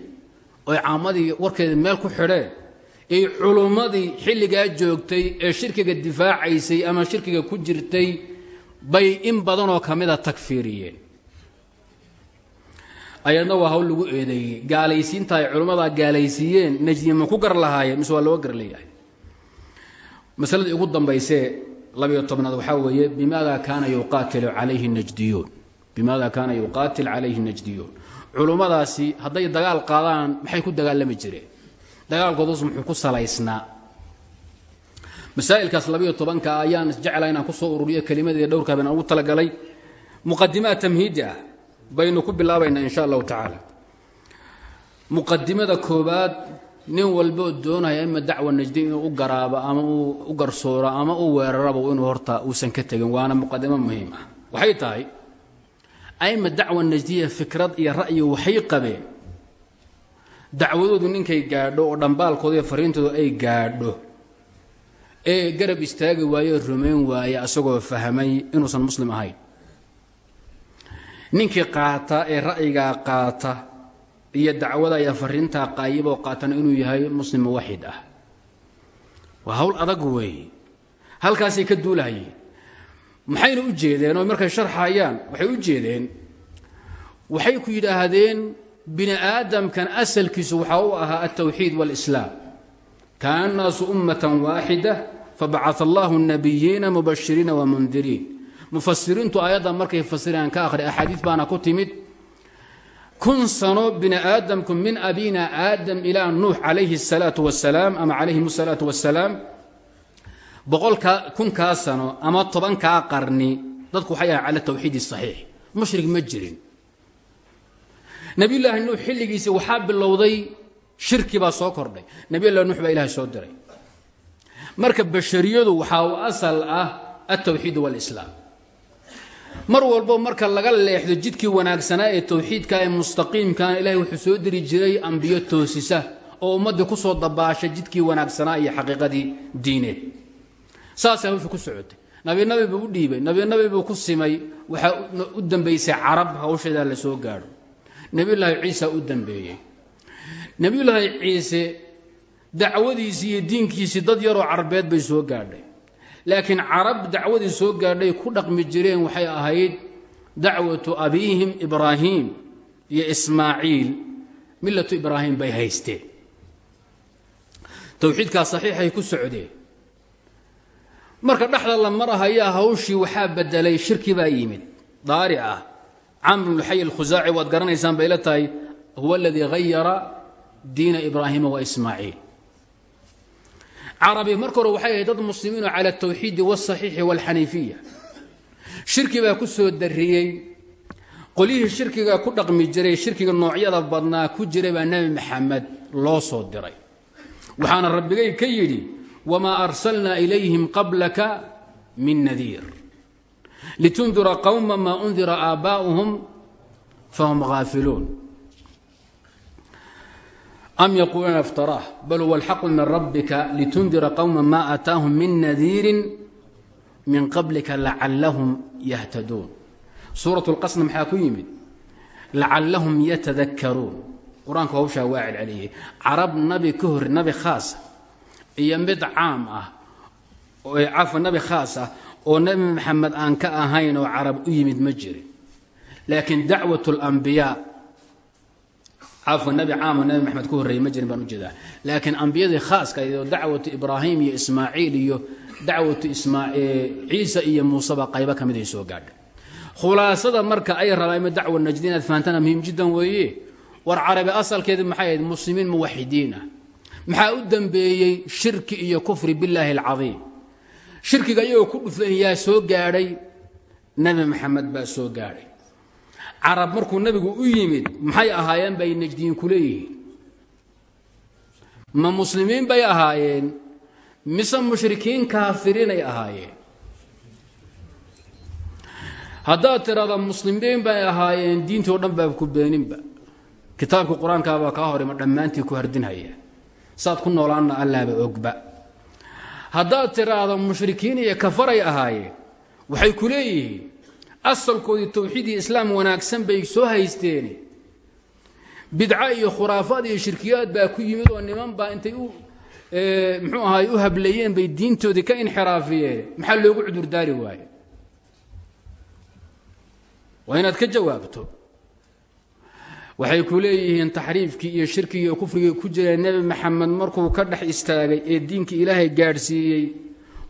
oy caamadii warkeeda meel ku xidheen ay culummadii xilligaa joogtay ee shirkiga difaacaysay ama shirkiga ku jirtay bay in badanoo ka mida takfiiriyeen. Ayadna waa hawl lagu eedeeyey. Gaalaysiinta ay culimmadaa gaalaysiiyeen najdiya ma ku gar lahaayeen mise waa looga gar leeyahay? Masaladii ugu dambaysee labiyo tobnaad waxaa weeye bimaada kaana yuqaatilu calayhi najdiyuun bimaada kaana yuqaatil calayhi najdiyuun culummadaasi hadday dagaal qaadaan maxay ku dagaalami jireen? Dagaalkoodus muxuu ku salaysnaa. Masaa'ilkaas labayo tobanka ayaan jeclaa inaan ku soo ururiyo kelimadeeda dhowrkaa baan ugu talagalay. Muqadimaad tamhiidi ah baynu ku bilaabaynaa insha allahu tacaala. Muqadimada koobaad nin walboo doonaya ima dacwa najdi inuu u garaabo ama uu u garsooro ama u weeraraba inuu horta uusan ka tegin waana muqadimo muhiim ah. Waxay tahay aima dacwa najdiya fikrad iyo ra'yi waxay qabeen dacwadoodu ninkay gaadho oo dhambaalkooda iyo fariintooda ay gaadho ee garab istaagi waaye rumayn waaye asagoo fahmay inuusan muslim ahayn ninkii qaata ee ra'yigaa qaata iyo dacwada iyo fariintaa qaayiboo qaatana inuu yahay muslim muwaxid ah waa hawl adag weeye halkaasay ka duulahayeen maxayna u jeedeen oo markay sharxayaan waxay u jeedeen waxay ku yidhaahdeen bini aadamkan asalkiisu waxaa u ahaa altawxiid wاlislaam kaana annaasu ummatan waaxida fabacaa allahu nabiyiina mubashiriina wamundiriin mufasiriintu aayadda markay fasiraan ka akhri axaadiis baana ku timid kun sano bini aadamku min abina aadam ilaa nuux calayhi الsalaau wasalaam ama calayhim الsalaatu wasalaam boqolka kunkaa sano ama tobankaa qarni dadku waxay ahay cala tawxiidi saxiix. Mushrik ma jirin. Nabiyullaahi nuux xilligiisii waxaa bilowday shirki baa soo kordhay. Nabiyullahi nuux baa ilaahay soo diray. Marka bashariyadu waxaa asal ah altawxiid waalislaam mar walbo marka laga leexdo jidkii wanaagsanaa ee tawxiidka ee mustaqiimkana ilahay wuxuu soo diri jiray ambiyo toosisa oo ummaddii ku soo dabaasha jidkii wanaagsanaa iyo xaqiiqadii diineed saasay hawshu ku socotay. Nabinabi buu u dhiibay. Nabinabi buu ku simay. Waxaa u dambaysay carab hawsheedaa la soo gaadho. Nebiyullaahi ciisa u dambeeyey. Nebiyullaahi ciise dacwadiisii iyo diinkiisii dad yaroo carbeed bay soo gaadhay. Laakiin carab dacwadii soo gaadhay ku dhaqmi jireen waxay ahayd dacwatu abiihim ibraahim iyo ismaaciil. Millatu ibraahim bay haysteen towxiidkaa saxiixay ku socdeen marka dhexda la marahayaa hawshii waxaa bedelay shirki baa yimid. Daari ah. Camr bnu xay alkhusaaci waad garanaysaan bay la tahay huwa aladii hayara diina ibraahima wa ismaaciil. Carabi marka hore waxay ahayd dad muslimiinoo cala altawxiidi wاsaxiixi wاlxaniifiya shirki baa ku soo dariyey qolyihii shirkiga ku dhaqmi jiray shirkiga noocyada badnaa ku jiray baa nebi maxamed loo soo diray. Waxaana rabbigay ka yidhi wamaa arsalnaa ilayhim qablaka min nadiir litundira qowma maa undira aabaa'uhum fahum haafiluun am yaquuluuna اftaraah bal huwa alxaqu min rabbika litundira qowma ma aataahum min nadiirin min qablika lacallahum yahtaduun suurat اlqasna maxaa ku yimid? Lacallahum yatadakaruun qur'aanku hawshaa waa celceliyey. Carab nabi ka hor nabi khaasa iyo mid caam ah cafa nabi khaas ah oo nebi maxamed aan ka ahayn oo carab u yimid ma jirin laakiin dacwat اlambiyaa cafwa nabi caamo nabi maxamed ku horreeyey ma jirin baan u jeedaa laakiin ambiyadii khaaska iyo dacwatu ibraahim iyo ismaaciil iyo dacwatu ciisa iyo muuseba qaybo ka mid ay soo gaadha khulaasada marka ay rabaa ima dacwa najdi inaad fahamtana muhiim jiddan weeye? War carabi asalkeedi maxay ahayd muslimiin muwaxidiin ah maxaa u dembeeyey shirki iyo kufri billaahi alcadiim? Shirkiga iyagoo ku dhufan yaa soo gaadhay. Nebi maxamed baa soo gaadhay. Carab markuu nebigu u yimid maxay ahaayeen? bay najdiyiin ku leeyihiin. Ma muslimiin bay ahaayeen mise mushrikiin kaafiriinay ahaayeen? Haddaad tiraada muslimiin bay ahaayeen diintii o dhan baa ku beeninba. Kitaabka qur'aankaabaa kaa horima dhammaantii ku hardinhaya saad ku noolaanna allaaba ogba. Haddaad tiraahdo mushrikiin iyo kafaray ahaayeen waxay ku leeyihiin asalkoodii towxiid iyo islaam wanaagsan bay soo haysteene bidca iyo khuraafaad iyo shirkiyaad baa ku yimid oo niman baa intay u muxuu ahaay u hablayeen bay diintoodii ka inxiraafiyeen. Maxaa loogu cudurdaari waaye? Waa inaad ka jawaabto waxay ku leeyihiin taxriifkii iyo shirkigii iyo kufrigii ku jiray nebi maxamed markuu ka dhex istaagay ee diinkii ilaahay gaadhsiiyey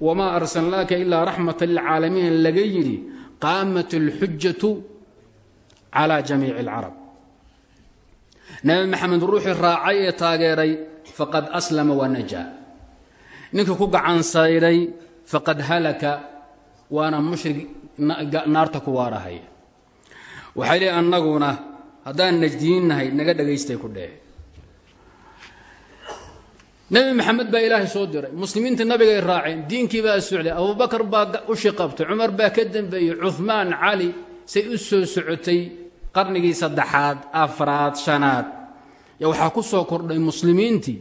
wamaa arsalnaaka ilaa raxmata lilcaalamiin laga yidhi qaamat alxujatu calaa jamiici alcarab nebi maxamed ruuxii raacay ee taageeray faqad aslama wanajaa ninka ku gacansayday faqad halaka waana mushrik naarta ku waarahaya waxay leey annaguna haddaan najdiyiinnahay naga dhagaystay ku dheh nebi maxamed baa ilaahay soo diray. Muslimiinta nabigay raaceen diinkii baa socday abubakar baa ushi qabtay cumar baa ka dembeeyey cuhmaan cali say u soo socotay qarnigii saddexaad afraad shanaad. Yaa waxaa ku soo kordhay muslimiintii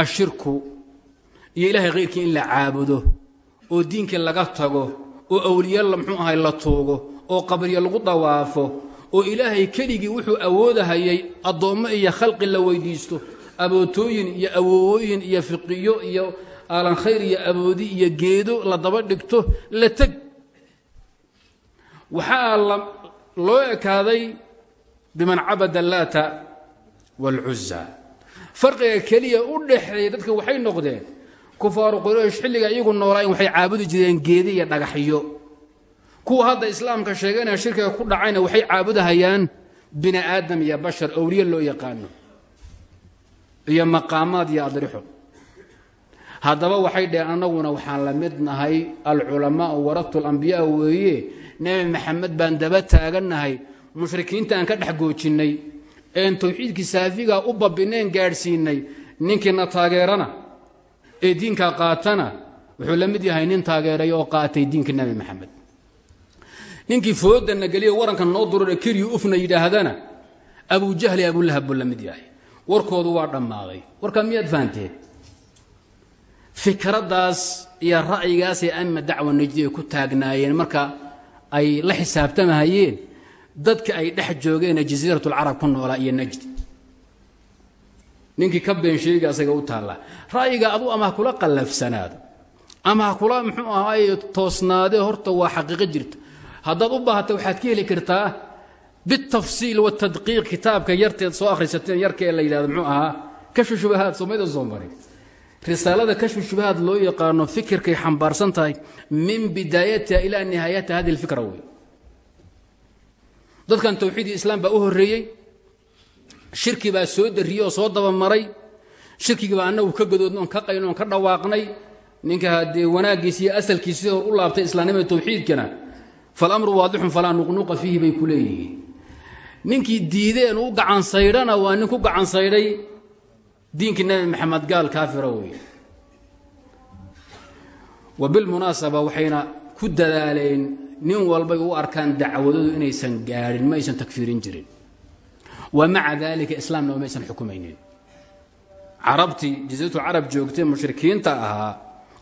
ashirku iyo ilaahay khayrkii in la caabudo oo diinkii laga tago oo awliya muxuu ahay la tuugo oo qabriya lagu dawaafo oo ilaahay keligii wuxuu awoodahayay addoommo iyo khalqi la weydiisto. Abootooyin iyo awowooyin iyo fiqiyo iyo aalan khayr iyo aboodi iyo geedo la daba dhigto la teg. Waxaa loo ekaaday biman cabada laata wاlcuza farqiga keliya u dhaxeeya dadka waxay noqdeen kufaaru quraysh xilliga iyagu noolaayen waxay caabudi jireen geedi iyo dhagaxyo kuwa hadda islaamka sheeganaya shirkiga ku dhacayna waxay caabudahayaan bini aadam iyo bashar owliye loo yaqaano iyo maqaamaad iyo adrixo. Haddaba waxay dheheen annaguna waxaan la mid nahay alculamaau waratu lambiyaa weeye nebi maxamed baan daba taagannahay mushrikiinta aan ka dhex goojinnay een tawxiidkii saafigaa u babineen gaadhsiinay ninkiina taageerana ee diinkaa qaatana wuxuu la mid yahay nin taageeray oo qaatay diinka nebi maxamed ninkii foodana geliyo waranka noo durure keliyu ufna yidhaahdana abujahli abulahab buu la mid yahay. Warkoodu waa dhammaaday. Warkaa miyaad fahanteen fikraddaas iyo ra'yigaasay ama dacwa najdi ay ku taagnaayeen marka ay la xisaabtamahayeen dadka ay dhex joogeenee jasiiratulcarab ku noolaa iyo najdi ninkii ka been sheega asaga u taalla ra'yiga adu ama ha kula qallafsanaado ama kula muxuu ahaay toosnaadee horta waa xaqiiqo jirta haddaad u baahata waxaad ka heli kartaa bitafsiil watadqiiq kitaabka yarteed soo akhrisateen yarkee la yidhahdo muxuu ahaa kashfu shubahaad somayda soo maray. Risaalada kashfu loo yaqaano fikirkay xambaarsan tahay min bidaayatiha ilaa nihaayatiha hadi lfikra wey dadkan tawxiidii islaam baa u horreeyey shirki baa soo darriyey oo soo dabamaray shirkigii baa annagu ka gadoodna oon ka qayno oon ka dhawaaqnay. Ninka haddee wanaaggiisi iyo u laabtay islaamnimada tawxiidkana falamru waadixun falaa nuqnuqa fiihi bay ku leeyihiin ninkii diideen u gacansaydhana waa nin ku gacansaydhay diinkii nebi maxamed gaal kaafira weeye wa bilmunaasaba waxayna ku dadaaleen nin walbay u arkaan dacwadadu inaysan gaadhin ma aysan takfiirin jirin wa maca daalika islaamna maysan xukumaynin carabtii jasiiratul carab joogtay mushrikiinta ahaa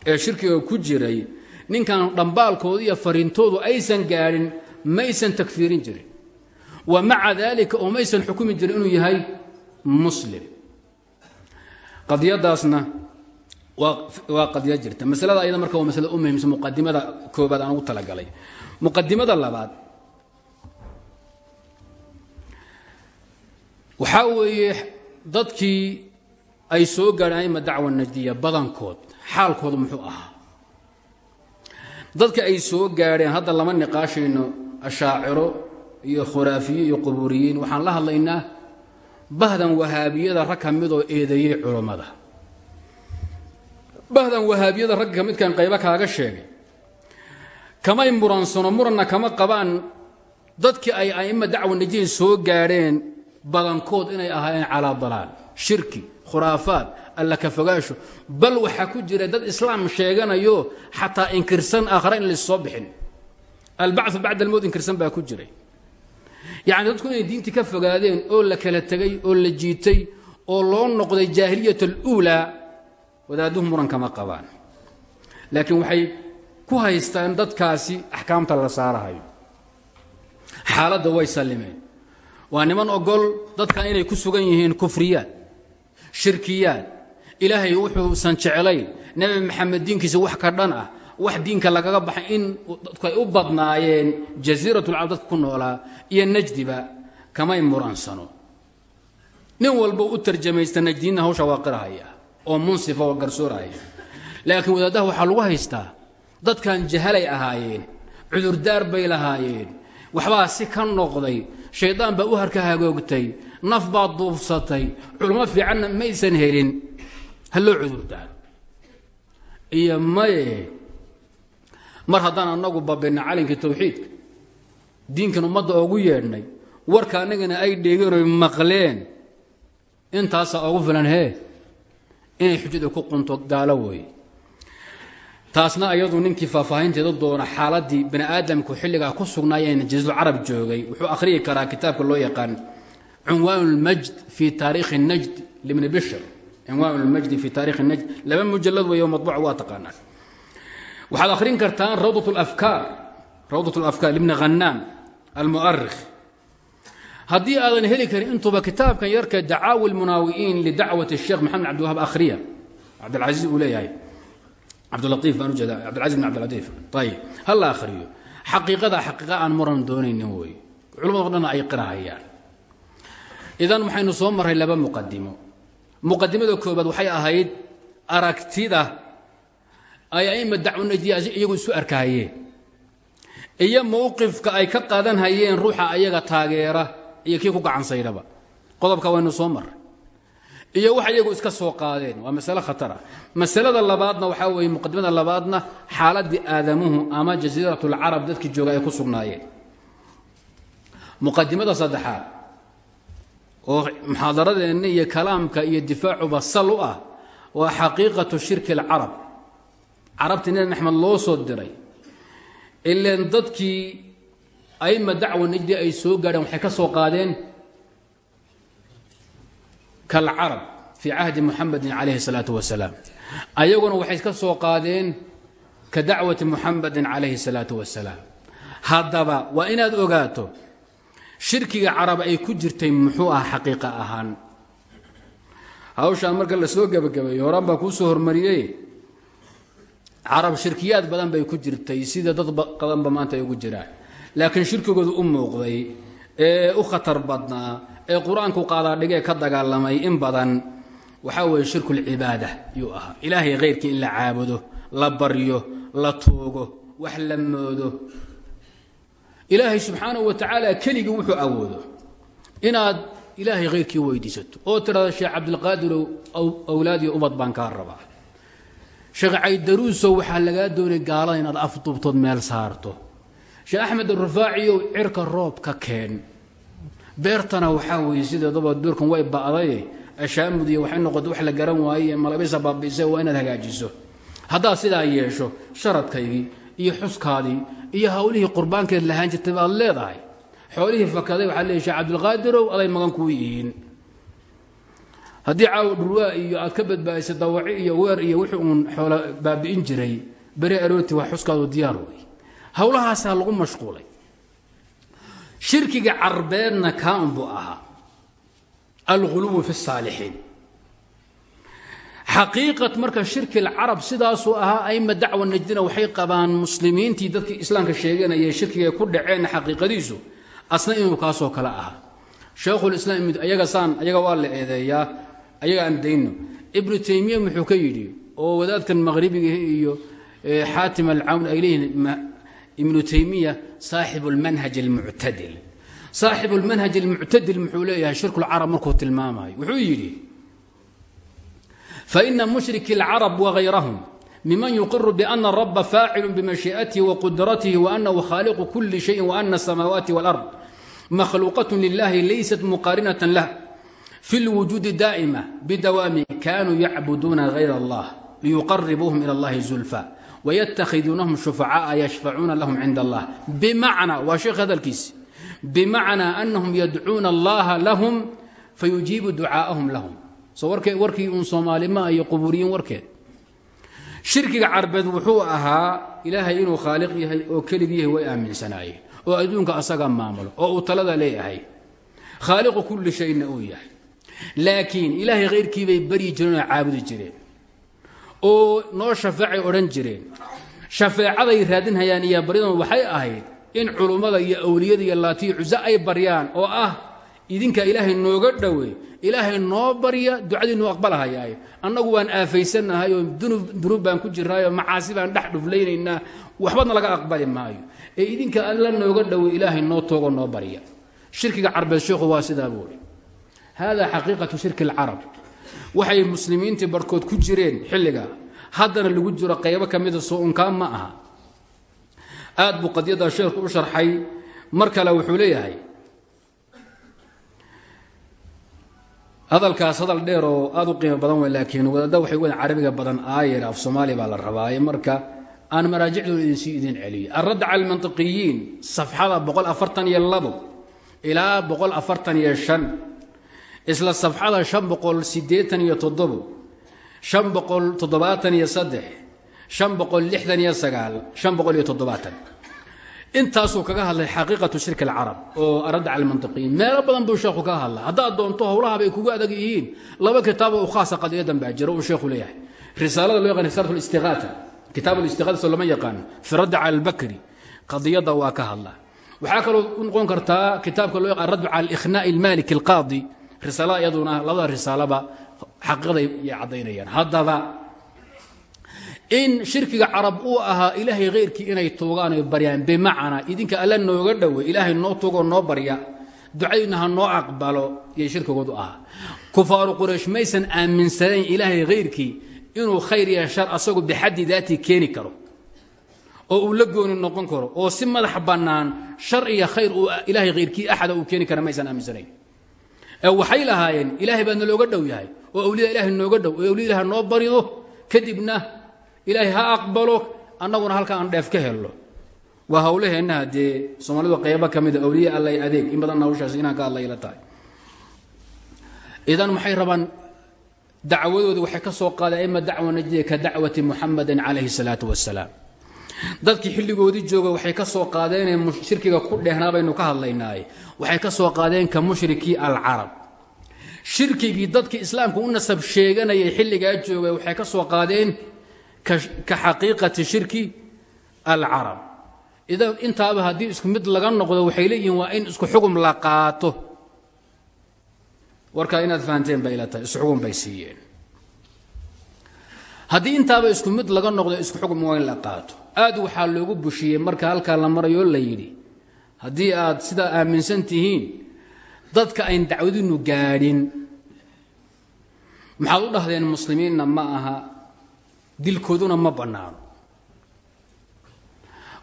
ee shirkiga ku jiray ninkan dhambaalkoodu iyo fariintoodu aysan gaadhin maysan takfiirin jirin. Wa maca daalika oo maysan xukumi jirin inuu yahay muslim. Qadiyadaasna waa qadiya jirta. Masalada ayada marka waa masalada u muhiimsan muqadimada koobaad aan ugu talagalay. Muqadimada labaad waxaa weeye dadkii ay soo gaadheen aima dacwa najdiya badankood xaalkoodu muxuu ahaa dadka ay soo gaadheen hadda lama niqaashayno ashaaciro iyo khuraafiye iyo qubuuriyiin. Waxaan la hadlaynaa bahdan wahaabiyada rag ka midoo eedeeyey culummada bahdan wahaabiyada rag ka midkan qaybo kaaga sheegay. Kamay muransano muranna kama qabaan dadkii ay a'imma dacwa najiya soo gaadheen badankood inay ahaayeen calaa dalaal shirki khuraafaad alla ka fogaasho bal waxaa ku jira dad islaam sheeganayo xataa inkirsan aakhare in laissoo bixin. Albacu bacda almowd inkirsan baa ku jiray. Yacni dadku inay diintii ka fogaadeen oo la kala tegay oo la jiitay oo loo noqday jaahiliyat aluulaa wadaaduhu muran kama qabaan. Laakiin waxay ku haystaan dadkaasi axkaamta la saarahayo. Xaaladda way sallimeen. Waa niman ogol dadkan inay ku sugan yihiin kufriyaad shirkiyaad ilaahay wuxuusan jeclayn. Nebi maxamed diinkiisa wax ka dhan ah wax diinka lagaga baxay in dadku ay u badnaayeen jasiiratulcarab dadka ku noolaa iyo najdiba kamay muransano. Nin walba u tarjamaysta najdiinna hawsha waa qirahaya oo munsifa oo garsoorahaya laakiin wadaaddaha waxaa lagu haystaa dadkan jahalay ahaayeen cudurdaar bay lahaayeen. Waxbaa si ka noqday shaydaan baa u harka hagoogtay naf baad duufsatay culummo fiicanna maysan helin. Ha loo cudurdaaro iyo maye mar haddaan annagu babinna calinkii tawxiidka diinkan ummadda oogu yeedhnay warka annagana ay dheegeen oy maqleen intaasaa ogu filan hee? Inay xujada ku qunto gaalo weeye. Taasna ayadu ninkii faahfaahinteeda doona xaaladii bani aadamku xilligaa ku sugnaayeen jasiisul carab joogay. Wuxuu akhriyi karaa kitaabka loo yaqaan cunwaan ulmajd fii taariikhi najd libni bishir cinwaan lmajdi fi taarikhi najd laba mujalad weeyo madbuuc waa taqaanaan waxaad akhrin kartaan rawdat lafkaar rawdat lafkaar ibni hanaan almu'arikh haddii aadan heli karin intuba kitaabkan yarka dacaawi lmunaawi'iin lidacwati sheekh maxamed cabdiwahaab akhriya cabdilcasiis uu leeyahay cabdilaiif baan ujeeda cabdilcaziz bin cabdilatiif ayib ha la akhriyo xaqiiqada xaqiiqa aan muran doonaynin wey culamado dhan ay qirahayaan idan waxaynu soo marray laba muqadimo muqadimada koobaad waxay ahayd aragtida ay aima dacwanajdiya iyagu isu arkahayeen iyo mowqifka ay ka qaadanhayeen ruuxa ayaga taageera iyo kii ku gacansaydhaba qodobka waynu soo marray. Iyo wax iyagu iska soo qaadeen waa masale khatar masalada labaadna waxaa weeye muqadimada labaadna xaaladdii aadamuhu ama jasiiratulcarab dadkii jooga ku sugnaayeen. Muqadimada saddexaad oo muxaadaradeenna iyo kalaamka iyo difaacuba sal u ah waa xaqiiqatu shirki alcarab. Carabtii nabi maxmed loo soo diray ileen dadkii aima dacwa najdi ay soo gaadheen waxay ka soo qaadeen kalcarab fii cahdi muxamedin calayhi salaatu wasalaam ayaguna waxay ka soo qaadeen ka dacwati muxamedin calayhi salaatu wasalaam haddaba waa inaad ogaato shirkiga carab ay ku jirtay muxuu ah xaqiiqa ahaan. Hawshaan marka la soo gebagabeeyo horaan baa kuu soo hormariyey carab shirkiyaad badan bay ku jirtay sida dad badanba maanta ugu jiraan. Laakiin shirkigoodu u muuqday ee u khatar badnaa ee qur'aanku qaadaadhigee ka dagaalamay in badan waxaa weeye shirkulcibaada yuu ahaa. Ilaahay khayrkii in la caabudo la baryo la tuugo wax la moodo ilaahay subxaanahu wa tacaala keligii wuxuu awoodo inaad ilaahay khayrkii weydiisato. Oo tidhahda sheekh cabdilqaadirow awlaadiyo ubad baan kaa rabaa. Sheekh caydaruusow waxaa lagaa doonay gaalada inaad afdubtood meel saarto. Sheekh axmed arufaaciyow cirka roob ka keen. Beertana waxaa weeye sideedaba duurkan way ba'day. Ashaamudiyo waxay noqota wax la garan waaye malabisa baabi'ise waa inaad hagaajiso. Haddaad sidaa yeesho sharadkaygii iyo xuskaadii iyo hawlihii qurbaankeed lahaan jirtay baad leedahay. Xoolihii fakaday waxaa leeyahy sheekh cabdilqaadirow aday magan kuu yihiin. Haddii caawa dhurwaa iyo aad ka badbaadisay dawaci iyo weer iyo wixii uun xoola baabi'in jiray bere arooti waa xuskaadu diyaar wey howlahaasaa lagu mashquulay. Shirkiga carbeedna kaa unbuu ahaa. Alguluwu fi saalixiin xaqiiqat marka shirki lcarab sidaasuu ahaa aima dacwa najdina waxay qabaan muslimiintii dadkii islaamka sheeganayay shirkiga ku dhaceen xaqiiqadiisu asna inuu kaasoo kale ahaa. Ayaga waa la eedeeyaa ayaga aan dayno. Ibnu taymiya muxuu ka yidhi oo wadaadkan maqhribiga iyo xaatim alcawn ay leeyihiin ibnu taymiya saaxibu lmanhaj almuctadil saaxibu lmanhaj almuctadil muxuu leeyahay shirkulcarab markuu tilmaamayo wuxuu yidhi faina mushriki اlcarab wagayrahum miman yuqiru biana araba faacilu bimashii'atihi waqudratihi waanahu khaaliqu kuli shayin waana asamaawaati wاlard makhluuqaة lilahi laysat muqaarinatan lah fi اlwujuudi daa'ima bidawaami kanuu yacbuduuna gayr allah liyuqaribuuhum ilى اllahi zulfa waytakhiduunahum shufacaaءa yashfacuuna lahum cinda allah bimacnaa waa sheekh hadalkiisi bimacnaa anahum yadcuuna allaha lahum fayujiibu ducaa'ahum lahum so warkii uun soomaalima iyo quburiyiin warkeed shirkiga carbeed wuxuu ahaa ilaahay inuu khaaliq yahay oo kelig yahay way aaminsanaayeen oo adduunka asaga maamulo oo uu talada leeyahay. Khaaliqu kulli shayna uu yahay. Laakiin ilaahay khayrkiibay baryi jireen oo caabudi jireen oo noo shafeecay odhan jireen. Shafeecaday raadinhayaan iyo baryadan waxay ahayd in culummada iyo awliyada iyo laatiyo cuso ay baryaan oo ah idinka ilaahay nooga dhowe ilaahay noo barya ducadiinu aqbalahayaayo annagu waan aafaysannahay oo dunuub baan ku jiraayo macaasi baan dhex dhuflaynaynaa waxbadna laga aqbali maayo. Ee idinka alla nooga dhowe ilaahay noo toogo noo barya. Shirkiga carbeed sheekhu waa sidaa buuri hada xaqiiqatu shirki alcarab. Waxay muslimiintii barhkood ku jireen xilliga. Haddana lagu jiro qaybo ka mida soo ma aha. Aad buu qadyadaa sheekhu u sharxay. Mar kale wuxuu leeyahay hadalkaas hadal dheer oo aad u qiimo badan wey laakiin wadaadda waxay wadaan carabiga badan aayar af soomaaliya baa la rabaaye. Marka aan maraajicdooda idinsii idin celiyo. Alradd cala almantiqiyiin safxada ilaa boqol afartan iyo shan isla safxada shan intaasuu kaga hadlay xaqiiqatu shirki alcarab oo aradda cala meelo badan buu sheekhu kaga hadla haddaad doonto howlaha bay kugu adag yihiin laba kitaabo u khaasa qadiyadan baa jira uu sheekhu leeyahay. Risaalada loo yaqaan risaalat listiqaata kitaab listiqaata lama yaqaano. Fi raddi cala waa ka hadla waxaa kaloo u noqon kartaa kitaabka loo yaqaan raddu cala alikhnaai almaliki alqaadi. Risaalada iyaduna labada risaalaba xaqiiqaday caddaynayaan. Haddaba in shirkiga carab uu ahaa ilaahay khayrkii inay tuugaan oy baryaan bimacnaa idinka alla nooga dhowe ilaahay noo tuugoo noo barya ducadiinna ha noo aqbalo yay shirkigoodu ahaa. Kufaaru quraysh maysan aaminsanayn ilaahay khayrkii inuu khayr iyo shar asagu bixaddi daatii keeni karo oo uu la gooni noqon karo oo si madax bannaan shar iyo khayr uu ilaahay khayrkii axada uu keeni kara maysan aaminsanayn. Waxay lahaayeen ilaahay baa nalooga dhow yahay oo awliyada ilahay nooga dhow oo awliyada ilahay noo barido kadibna ilaahay ha aqbalo annaguna halka aan dheef ka helno. Waa hawlaheennaha dee soomaalidu qaybo ka mida awliya allay adeeg in badanna hawshaas inaan ka hadlayla tahay. Idan maxay rabaan dacwadooda waxay ka soo qaadeen ima dacwa najdiya ka dacwati muxamadin calayhi salaatu wasalaam dadkii xilligoodii jooga waxay ka soo qaadeenee shirkiga ku dheehnaa baynu ka hadlaynaaye waxay ka soo qaadeen ka mushrikii alcarab. Shirkigii dadkii islaamka u nasab sheeganayay xilligaa jooga waxay ka soo qaadeen ka xaqiiqati shirki alcarab intaaba haddii isku mid laga noqdo waxay leeyihiin waa in isku xugum la qaato. Warkaa inaad fahanteen bay ila intaaba isku mid laga noqdo isku xugum waa la qaato. Aad waxaa loogu bushiyey marka halkaa la marayo la yidhi haddii aad sidaa aaminsan tihiin dadka ayn dacwadinu gaadhin. Maxaad u dhahdeen muslimiinna ma aha dilkooduna ma bannaano.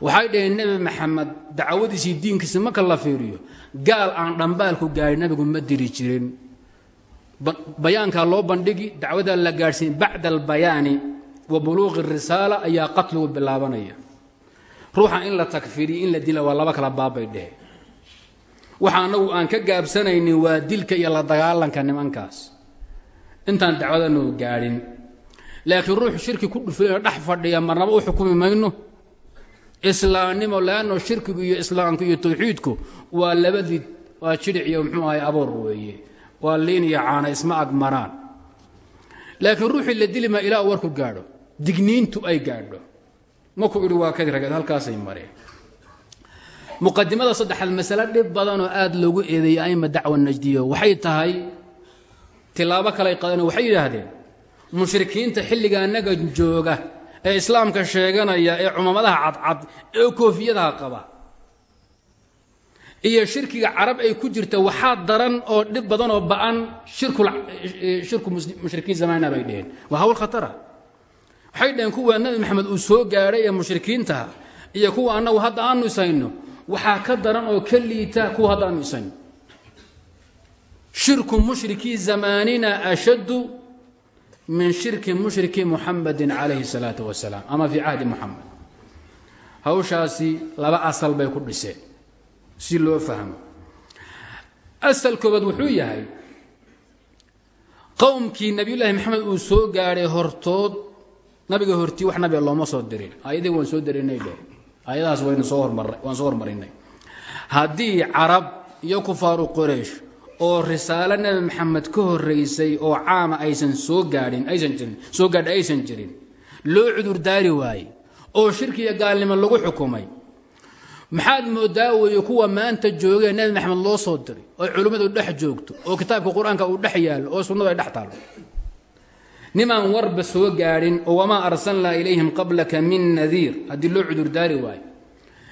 Waxay dhaheen nebi maxamed dacwadiisii diinkiisa marka la fiiriyo gaal aan dhambaalku gaadhin nabigu ma diri jirin. Bayaankaa loo bandhigi dacwadaa la gaadhsiin bacda albayaani wa buluuqi risaala ayaa qatligu bilaabanaya. Ruuxa in la takfiriyo in la dila waa laba kala baabbay dhehe waxa annagu aan ka gaabsanaynin waa dilka iyo la dagaalanka nimankaas. Intaan dacwadanu gaadhin laakiin ruux shirki ku dhufay dhex fadhiya marnaba u xukumi mayno? Islaamnimo laanno shirkigu iyo islaamku iyo tawxiidku waa labadii waa jidhic iyo muxuu ahay aboor weeye. Waa liin iyo caana isma agmaraan laakiin ruuxii la dili maa ilaa u warku gaadho. Digniintu ay gaadho. Maku idhi waa kadi rageed halkaasay mareen muqadimada saddexaad masale dhib badanoo aada loogu eedeeyay aima dacwa najdiyo. Waxay tahay tilaabo kaley qadeen waxay yidhaahdeen mushrikiinta xilliga annaga jooga ee islaamka sheeganaya ee cumamadaha cadcad ee koofiyadaha qaba. Iyo shirkiga carab ay ku jirta waxaa daran oo dhib badan oo ba'an shirku mushrikiin zamaanina bay dheheen waa hawl khatara. Waxay dhaheen kuwa nabi maxamed uu soo gaadhay ee mushrikiintaha iyo kuwa annagu hadda aanu isayno waxaa ka daran oo ka liita kuwa hadda aanu isayno. Shirku mushrikii zamaanina ashaddu min shirki mushriki muxamadi calayhi salaatu wasalaam ama fii cahdi muxamed hawshaasi laba asal bay ku dhiseen si loo fahmo. Asal koobaad wuxuu yahay qowmkii nabiyullaahi maxamed uu soo gaadhay hortood nabiga hortii wax nabiga looma soo dirin. Aayadii waan soo dirinay dheh aayadahaas waynu soo hormarnay waan soo hormarinay haddii carab iyo kufaaru quraysh oo risaalo nebi maxamed ka horeysay oo caama aysan soo gaadhin aysan jirin soo gaadha aysan jirin loo cudur daari waaye oo shirki iyo gaalnimo lagu xukumay. Maxaad moodaa weeye kuwa maanta joogee nebi maxamed loo soo diray oo culimmadu dhex joogto oo kitaabka qur'aanka uu dhex yaallo oo sunnadu ay dhex taallo nimaan warba soo gaadhin oo wamaa arsalnaa ilayhim qablaka min nadiir haddii loo cudur daari waayo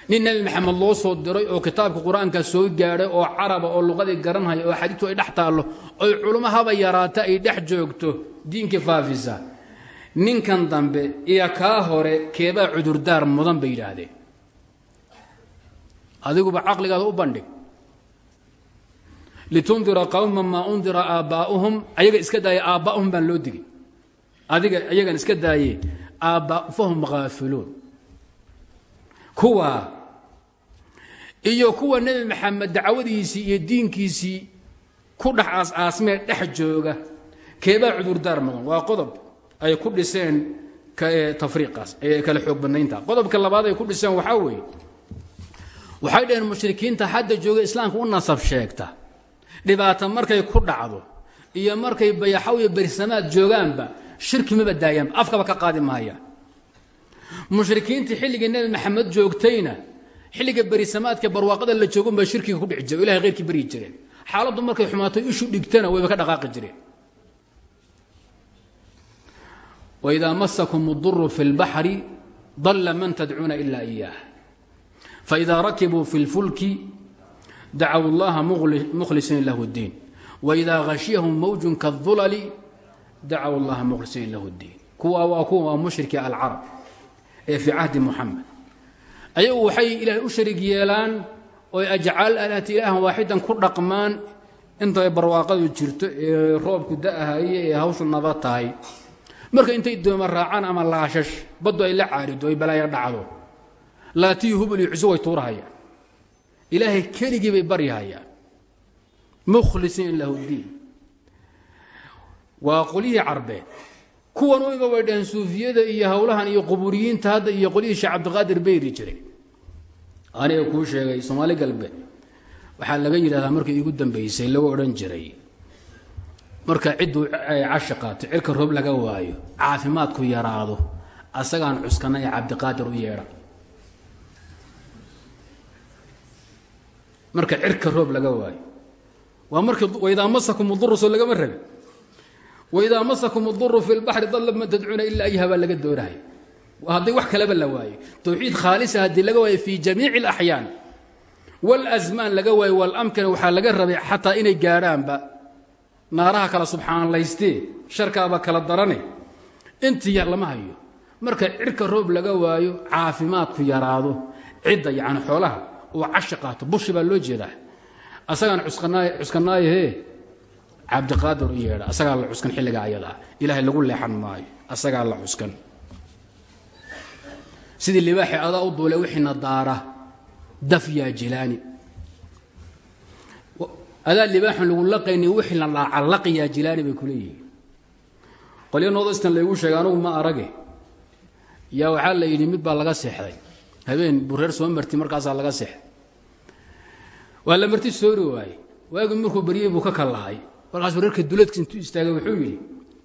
nin nebi maxamed loo soo diray oo kitaabka qur'aanka soo gaadhay oo caraba oo luqadii garanhaya oo xadiidtu ay dhex taallo oy culummo haba yaraata ay dhex joogto diinkii faafisa. Ninkan dambe iyo kaa hore keebaa cudurdaar mudan bay yidhaahdeen. Adiguba caqligaada u bandhig. Litundira qowma maa undira aabbaa'uhum ayaga iska daaya aabbaa'uhum baan loo digay. Adiga ayagan iska daaye aabba fahum haafiluun kuwa iyo kuwa nebi maxamed dacwadiisii iyo diinkiisii ku dhex aas-aasmee dhex jooga. Keebaa cudurdaar mudan waa qodob ay ku dhiseen tafriiqaas ee kala xoog badnaynta. Qodobka labaad ay ku dhiseen waxaa weeye waxay dhaheen mushrikiinta hadda jooga islaamka u nasab sheegta. Dhibaata markay ku dhacdo iyo markay bayaxaw iyo bersamaad joogaanba shirki maba daayaanba afkaba ka qaadi maayaan mushrikiintii xilligii nebi maxamed joogtayna xilliga berisamaadka barwaaqada la joogun baa shirkiga ku dhici jire ilahay heyrkii baryi jireen xaaladdu markay xumaato ishu dhigtana wayba ka dhaqaaqi jireen waidaa masakum اduru fi اlbaxri dalla man tadcuuna ila iyaah faإida rakibuu fi اlfulki dacaw اllaha mukhlisiin lahu اddiin wإida hashiyahum mawjun kaالdulali dacaw اllaha mukhlisiin lahu اddiin kuwa waa kuwa waa mushriki alcarab ee fii cahdi muxamed ayagu waxay ilaahay u sharig yeelaan oy ajcaal alati ilaahan waaxidan ku dhaqmaan intay barwaaqadu jirto ee roobku da'ahaye ee hawshu naba tahay. Marka intay dooma raacaan ama laashash baddu ay la caarido ay balaaya dhacdo. Laatiyi hubul iyo cuso way tuurahayaan. Ilaahay keligii bay baryahayaan mukhlisiin lahu ddiin waa qolyihii carbeed kuwan uiba way dhaheen suufiyada iyo howlahan iyo quburiyiinta hadda iyo qolyihii sheekh cabdiqaadir bayri jiray. Aniga kuu sheegay soomaali galbeed waxaa laga yidhahdaa markii iigu dambaysay lagu odhan jiray marka cidduu cashi qaato cirka roob laga waayo caafimaadku yaraado asagaan cuskana ee cabdiqaadir u yeedha. Marka cirka roob laga waayo. Waa markii waidaa masakum uduru soo lagama rabin waidaa masakum uduru fi lbaxri dalla man tadcuuna ilaa ayha baa laga doonahay hadday wax kaleba la waayo towxiid khaalisa haddii laga waayo fii jamiici alaxyaan wاlazmaan laga waayo walamkina waxaa laga rabay xataa inay gaadhaanba naaraha kala subxaanlaystee sharkaaba kala darane intii yar lama hayo marka cirka roob laga waayo caafimaadku yaraado cidda yani xoolaha uu cashi qaato bushi baa loo jeedaa cabdiqaadir u yeedha asagaa la cuskan xilliga ayadaa ilaahay lagu leexan maayo asagaa la cuskan. Sidii libaaxi adaa u duule wixiina daara daf yaa jilaani. Adaa libaaxan lagu laqayni wixii la dhaaca laqi yaa jilaani bay ku leeyihiin. Qolyo noodastan laygu sheegay anugu ma arage. Yaa waxaa la yidhi mid baa laga seexday. Habeen bureer soo marti markaasaa laga seexday waa la marti soori waaye waagii markuu baryey buu ka kallahay markaasuu reerka duladka intuu istaagay wuxuu yidhi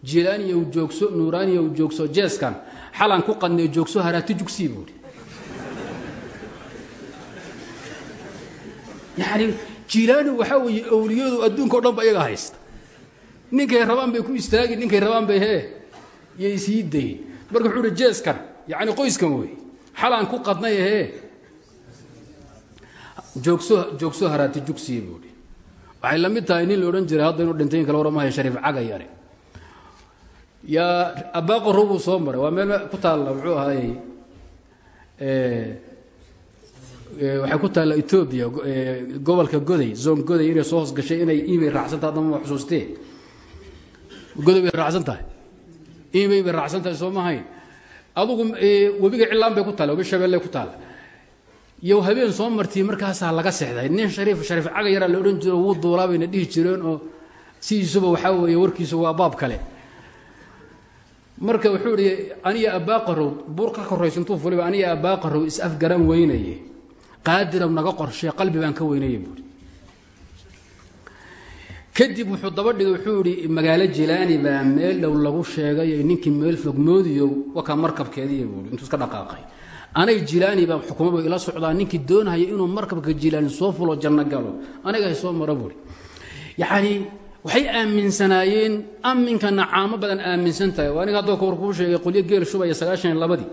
jilaaniya u joogso nuuraaniya u joogso jeeskan xalan ku qadnay joogso haraati jugsii buuhi yani jilaani waxaa weeye awliyadu adduunka o dhan ba iyaga haysta. Ninkay rabaan bay ku istaagi ninkay rabaan bay hee yay sii dayin marka wuxuu jeeskan yacni qoyskan wey xalaan ku qadnay hee. Joogso joogso haraati jugsiye buuhi waxay la mid tahay nin la odhan jiray hadda inuu dhintay in kale waramahay shariif caga yare yaa abaaqoro buu soo maray waa meel ku taalla muxuu ahaayey waxay ku taalla etoobiya gobolka goday zon goday inay soo hoosgashay inay imay raacsan tahay adama xusuustee? Goday bay raacsan tahay. Imay bay raacsan tahay soo mahayn adugu webiga cilaan bay ku taalla webi shabeelle ku taalla iyo habeen soo martii markaasaa laga sexday nin shariif shariif caga yaraa la odhan jiro wuu duulaa bayna dhihi jireen oo sidiisuba waxaa weeye warkiisu waa baab kale. Marka wuxuu idhi aniya abbaaqarow buur ka korayso intuu fuliba aniya abbaaqarow is afgaran weynaye qaadirow naga qorshee qalbi baan ka weynaye buuri kadib wuxuu daba dhigay wuxuu idhi magaalo jilaani baa meel dhow lagu sheegay ninkii meel fog moodiyow wakaa markabkeediiy buui intuu iska dhaqaaqay anay jilaani baa xukumaba ila socdaa. Ninkii doonahaya inuu markabka jilaani soo fulo janno galo. Aniga soo mara buuri yacanii waxay aaminsanaayeen aminka nacaamo badan aaminsan tahay. Aniga hadda kawar kuu sheegay qolyo geel shubaya sagaashan labadii.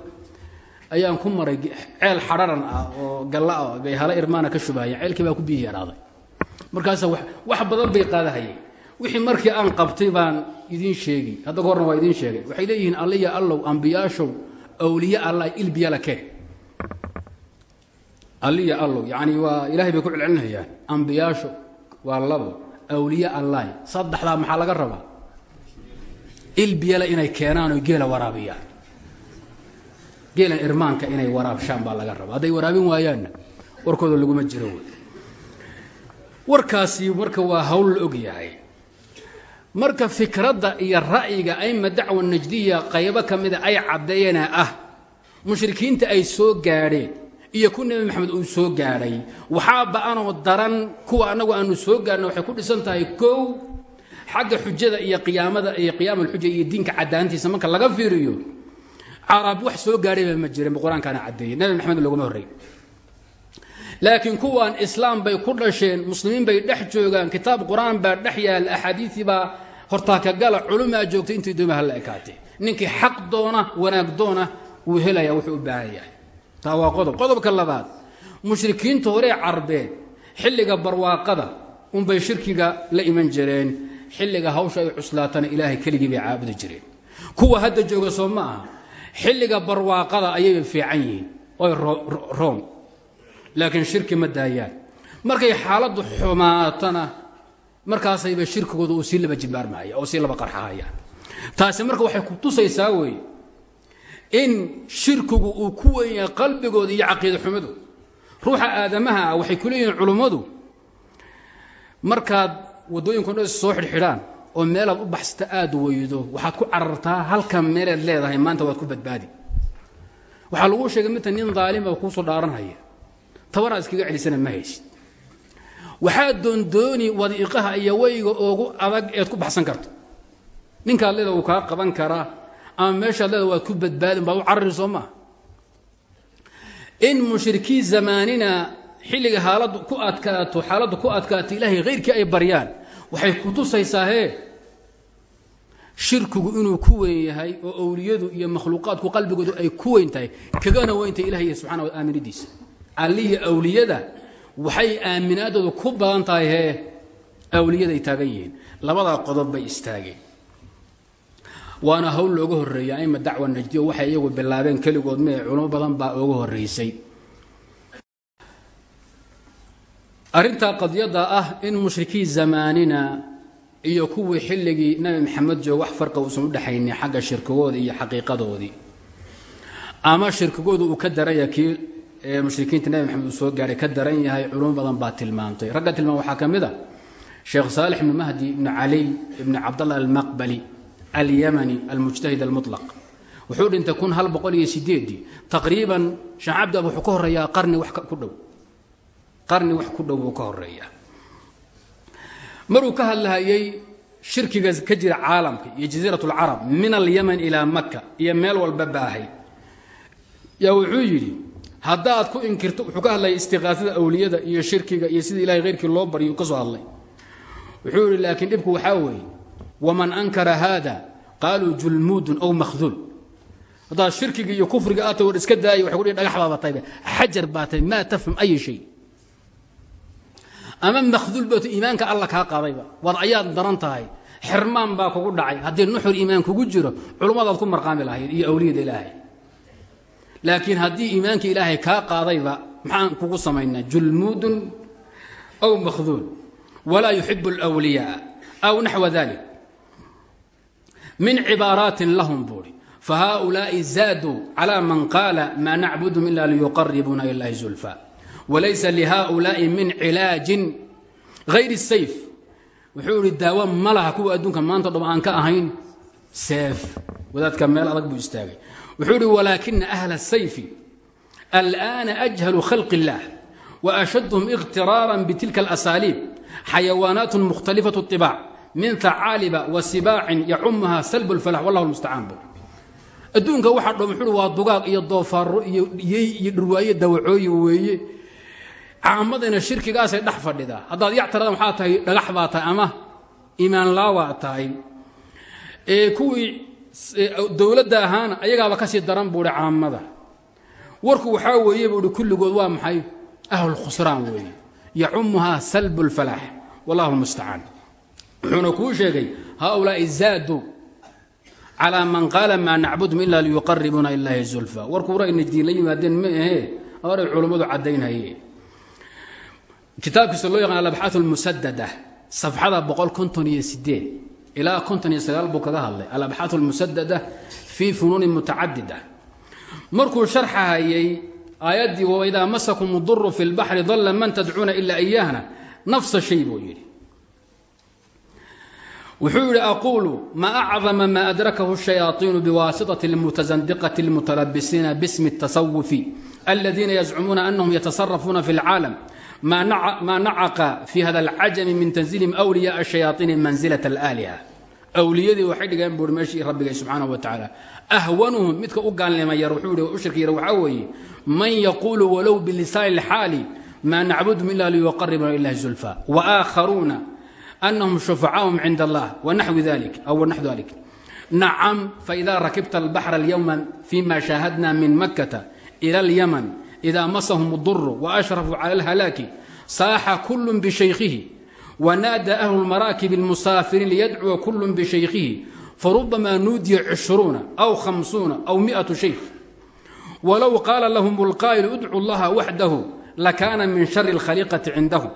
Ayaan ku maray ceel xararan ah oo galla ah bay hala irmaana ka shubahayeen ceelkii baa ku biyi yaraaday. Markaasa wax badan bay qaadahayeen. Wixii markii aan qabtay baan idiin sheegi hadda ka horna waa idiin sheegay. Waxay leeyihiin alliya allow ambiyaashow awliye allah ilbiyala keen alliya allow yacani waa ilaahay bay ku celcelinayaan. Ambiyaasho waa labo awliye allahi saddexdaa maxaa laga rabaa? Ilbiyala inay keenaan oo geela waraabiyaan. Geelan irmaanka inay waraabshaan baa laga rabaa. Hadday waraabin waayaanna warkooda laguma jiro. Warkaasi marka waa hawl la og yahay marka fikradda iyo ra'yiga ayma dacwa najdiya qaybo ka mida ay caddeeyana ah mushrikiinta ay soo gaadheen iyo ku nebi maxamed uu soo gaadhay. Waxaa ba'anoo daran kuwa annagu aanu soo gaadhna waxay ku dhisan tahay kow xagga xujada iyo qiyaamada iyo qiyaama alxuja iyo diinka caddaantiisa marka laga fiiriyo carab wax soo gaadhayba ma jirin qur'aankaana caddeeyey. Nebi maxamed loguma horrey laakiin kuwan islaam bay ku dhasheen muslimiin bay dhex joogaan kitaab qur'aan baa dhex yaalla axaadiisii baa hortaa ka gala culumaa joogta intii dooma hala ekaatee ninkii xaq doona wanaag doona wuu helaya wuxuu u baahan yahay. Taa waa qodob. Qodobka labaad mushrikiinta horee carbeed xilliga barwaaqada unbay shirkiga la iman jireen. Xilliga hawsha ay cuslaatana ilaahay keligii bay caabudi jireen. Kuwa hadda jooga soo ma aha. Xilliga barwaaqada ayay fiican yihiin. Oy room laakiin shirki ma daayaan. Markay xaaladdu xumaatana markaasayba shirkigooda uu sii laba jibaarmahaya oo sii laba qarxahaya taasi marka waxay ku tusaysaa weeye in shirkigu uu ku weyn yahay qalbigooda iyo caqiida xumadu. Ruuxa aadamaha ah waxay ku leeyihiin culummadu markaad waddooyinku dhan soo xidhxidhaan oo meelaad u baxsata aada weydo waxaad ku carartaa halka meeleed leedahay maanta waad ku badbaadi. Waxaa laguu sheegay midta nin daalima kuusoo dhaaranhaya tabanaad iskaga celisana ma haysid waxaa doondooni wadiiqaha iyo weyga oogu adag eed ku baxsan karto. Ninkaad leeda wuu kaa qaban karaa ama meeshaad leeda waad ku badbaadin baad u carari soo maaha in mushrikii zamaanina xilliga haaladdu ku adkaato xaaladdu ku adkaato ilaahay khayrkii ay baryaan waxay ku tusaysaa hee? Shirkigu inuu ku weyn yahay oo owliyadu iyo makhluuqaadku qalbigoodu ay ku weyn tahay kagana weyntahay ilahay subxana wa aaminidiisa. Alliya awliyada waxay aaminaadoodu ku badan tahay hee? Awliyaday taagan yihiin. Labadaa qodob bay istaageen. Waana hawl looga horreeya aima dacwa najdiyo waxay iyagu bilaabeen keligood mee culimo badan baa ooga horraysay arrintaa qadiyadda ah in mushrikii zamaanina iyo kuwii xilligii nabi maxamed jooga wax farqa uusan u dhexaynin xagga shirkigooda iyo xaqiiqadoodii. Ama shirkigooda uu ka daranya kii mushrikiinta nabi maxamed uu soo gaahay ka daran yahay culimo badan baa tilmaamtay ragga tilmaam waxaa ka mid a sheekh saalix ibnu mahdi ibnu caliy ibni cabdallah almaqbali alyamani almujtahid almutlaq. Wuxuu dhintay kun hal boqol iyo sideedii taqriiban horeeyaa qarni wax ku dhow. Qarni wax ku dhow ka horeeyaa maruu ka hadlahayey shirkiga ka jira caalamka iyo jasiirat lcarab min alyaman ilaa maka iyo meel walba baahay. Yaa wuxuu yidhi haddaad ku inkirto wuxuu ka hadlayay istiqaasada awliyada iyo shirkiga iyo sida ilahay khayrkii loo baryo ka soo hadlay. Wuxuu yidhi laakiin dhibku waxaa weeye waman ankara haada qaaluu julmuudun ow makhduul. Haddaad shirkiga iyo kufriga aata war iska daaya waxay kudhihi dhagax baaba tahay xajar baa tahay maa tafham ayi shay. Ama makhduul baato iimaanka alla kaa qaadayba waad ayaad daran xirmaan baa kugu dhacay. Haddii nuxur iimaan kugu jiro culummadaad ku marqaami lahayd iyo awliyada ilaahay laakiin haddii iimaanka ilaahay kaa qaadayba maxaan kugu samaynaa? Julmuudun aw makhduul walaa yuxibu alwliyaa aw naxwa dalik min cibaaraatin lahum buuri fa haaulaa'i zaaduu calaa man qaala maa nacbudum ila liyuqaribuuna ilaahi zulfa. Walaysa lihaaulaa'i min cilaajin hayri sayf. Wuxuu idhi daawo ma laha kuwa adduunka maanta dhom aan ka ahayn. Seef. Wadaadka meel adag buu istaagay wuxuu ihi walaakina ahla الsayfi alآana أjhalu khalq الlah وأshadهm اkhtirاara btilka الأsaaliib xayawaanaat mukhtalifaة الطibاc min hacaaliba wasibaacin yacumuha salb اlfalax wallah اlmustacaan bu adduunka waxaa dhom wuxuu waa dugaag iyo doofaaro iyo yey iyo dhurwaaye dawacooyin weeye caamadina shirkigaasay dhex fadhidaa haddaad yactirada maxaa tahay dhagax baa tahay ama iimaan laawaa tahay ee kuwii Uh, dowladda ahaana ayagaaba ka sii daran buui caamada warku waxaa weeye buui kulligood waa maxay? Ahlkhusraan weeye. Yacumuhaa salb اlfalaax wallah mustacaan wuxuuna kuu sheegay haulaai zaadu calaa man qaala maa nacbudum ila liyuqaribuuna ilaahi zulfa. Warkuura ayna diin la yimaadeen ma ahee horay culummadu caddaynhaye kitaabkiisa loo yaqaan alabaxaat lmusadada safxada boqol konton iyo sideed ilaa konton iyo sagaal buu kaga hadlay alabxaat اlmusadada fii funuunin mutacadida markuu sharxahayay aayaddii waidaa masakum duru fi اlbaxri dalla man tadcuuna ila iyaahna nafsa shay buu yidhi wuxuu yihi aquulu ma acdama ma adrakahu الشhayaaطiinu biwaasiطaة اlmutaزandiqaة اlmutalabisiina bsmi الtasawufi aladiina yazcumuuna anahum yatasarafuuna fi اlcaalam ma nacaqa fi hada اlcajami min tanziilihim أwliyaء الشhayaaطiini manzilaة اlآliha awliyadii waxay dhigeen buuri meeshii rabbigay subxaanaه wa tacaala ahwanuhum midka u gaalnima yar wuxuu yihi u shirki yar waxaa weeye man yaquulu walow bilisaani اlxaali ma nacbudhum ila liyuqaribuna ilahi zulfa waakharuuna anahum shufacaahum cind allah wanaxwi dalik aw naxw dalik nacam faida rakibta albaxra alyowma fima shaahadna min makkata ila اlyaman idaa masahum duru waashrafuu cala alhalaaki saaxa kullun bishaykhihi wanaada ahlu lmaraakibi almusaafiriin liyadcuwa kullun bishaykhihi farubamaa nuudiya cishruuna aw hamsuuna aw miatu shaykh walow qaala lahum lqaa'ilu idcu llaha waxdahu lakaana min shari alkhaliiqati cindahum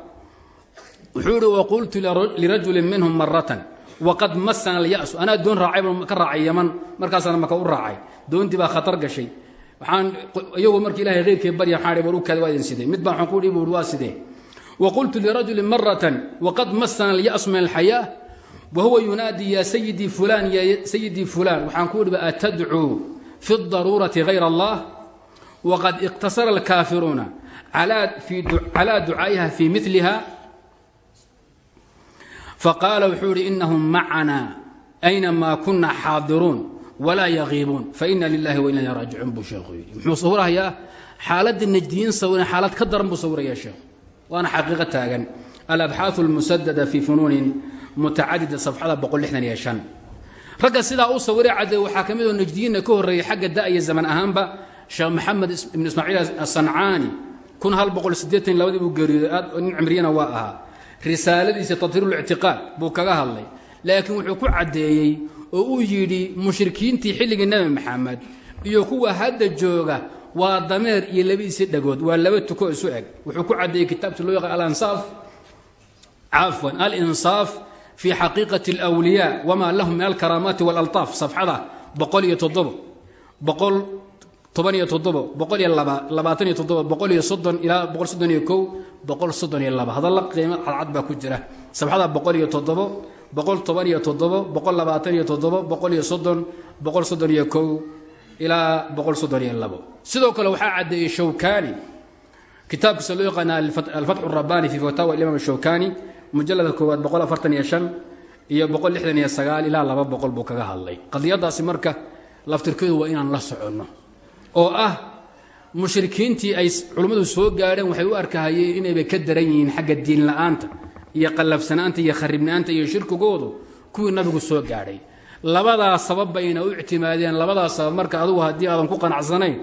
wuxuu ihi waqultu lirajulin minhum maratan waqad masana alyasu anaa doon raacay ka raacay yaman markaasaan maka u raacay doontii baa khatar gashay waxaan iyagoo markii ilahay heyrkii barya waxaan war u kaada waa idin sidee? Mid baan waxaan ku dhihi buuri waa sidee? Waqultu lirajuli maratan waqad masana alyasu min alxayaa wa huwa yunaadi ya sayidii fulaan ya sayidii fulaan. Waxaan ku idhi atadcuu fi daruurati hayr allah waqad iqtasara alkaafiruuna calaa ducaa'iha fi miliha faqaala wuxuu ihi inahum macana aynamaa kuna xaadiruun walaa yaqiibuun faina lilahi waina ilaa raajicuun buu sheekhu yidhi. Muxuu sawirahayaa xaaladda najdiyiin sawiran xaalad ka daran buu sawirayaa sheekhu. Waana xaqiiqo taagan. Alabxaaثu اlmusadada fi funuunin mutacadida safxada ragga sidaa u sawiray cadde waxaa ka midoo najdiyiinna ka horreeyey xagga da'ya zaman ahaanba sheekh maxamed ibn ismaaciil asancaani labadii buu geeriyooday. Nin cimriyana waa ahaa. Risaaladiisa tadhiirulictiqaad buu kaga hadlay. Laakiin wuxuu ku caddeeyey oo uu yidhi mushrikiintii xilligii nebi maxamed iyo kuwa hadda jooga waa dameer iyo labadiisii dhagood waa laba tuko isu eg. Wuxuu ku caddeeyey kitaabta loo yaqaan alansaaf. Cafwan alinsaaf fii xaqiiqati alwliyaa wamaa lahum min alkaraamaati walalaaf safxada boqol iyo toddobo boqol toban iyo toddobo boqol iyo laba labaatan iyo toddobo boqol iyo soddon ilaa boqol soddon iyo kow boqol soddon iyo laba. Hadalla qiimo cadcad baa ku jira. Safxada boqol iyo toddobo boqol toban iyo toddobo boqol labaatan iyo toddobo boqol iyo soddon boqol soddon iyo kow ilaa boqol soddon iyo labo. Sidoo kale waxaa caddeeyey shawkani. Kitaabkiisa loo yaqaana alfatxu rabani fi fataawa imaam shawkani mujalada koowaad boqol afartan iyo shan iyo boqol lixdan iyo sagaal ilaa laba boqol buu kaga hadlay. Qadiyadaasi marka laftirkeedu waa inaan la soconno oo ah mushrikiintii ay culimmadu soo gaadheen waxay u arkahayeen inayba ka daran yihiin xagga diin la'aanta iyo qallafsanaanta iyo kharibnaanta iyo shirkigoodu kuwii nabigu soo gaadhay. Labadaa sabab bayna u ictimaadeen labadaa sabab marka adugu haddii aadan ku qanacsanayn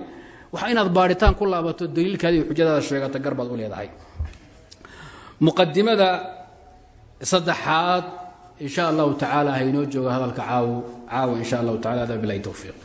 waa inaad baaritaan ku laabato daliilkaadi xujadaada sheegata garbaad u leedahay. Muqadimada saddexaad insha allahu tacaala ha inoo jooga hadalka caaw caawa in sha allahu tacala ada bilahi towfiiq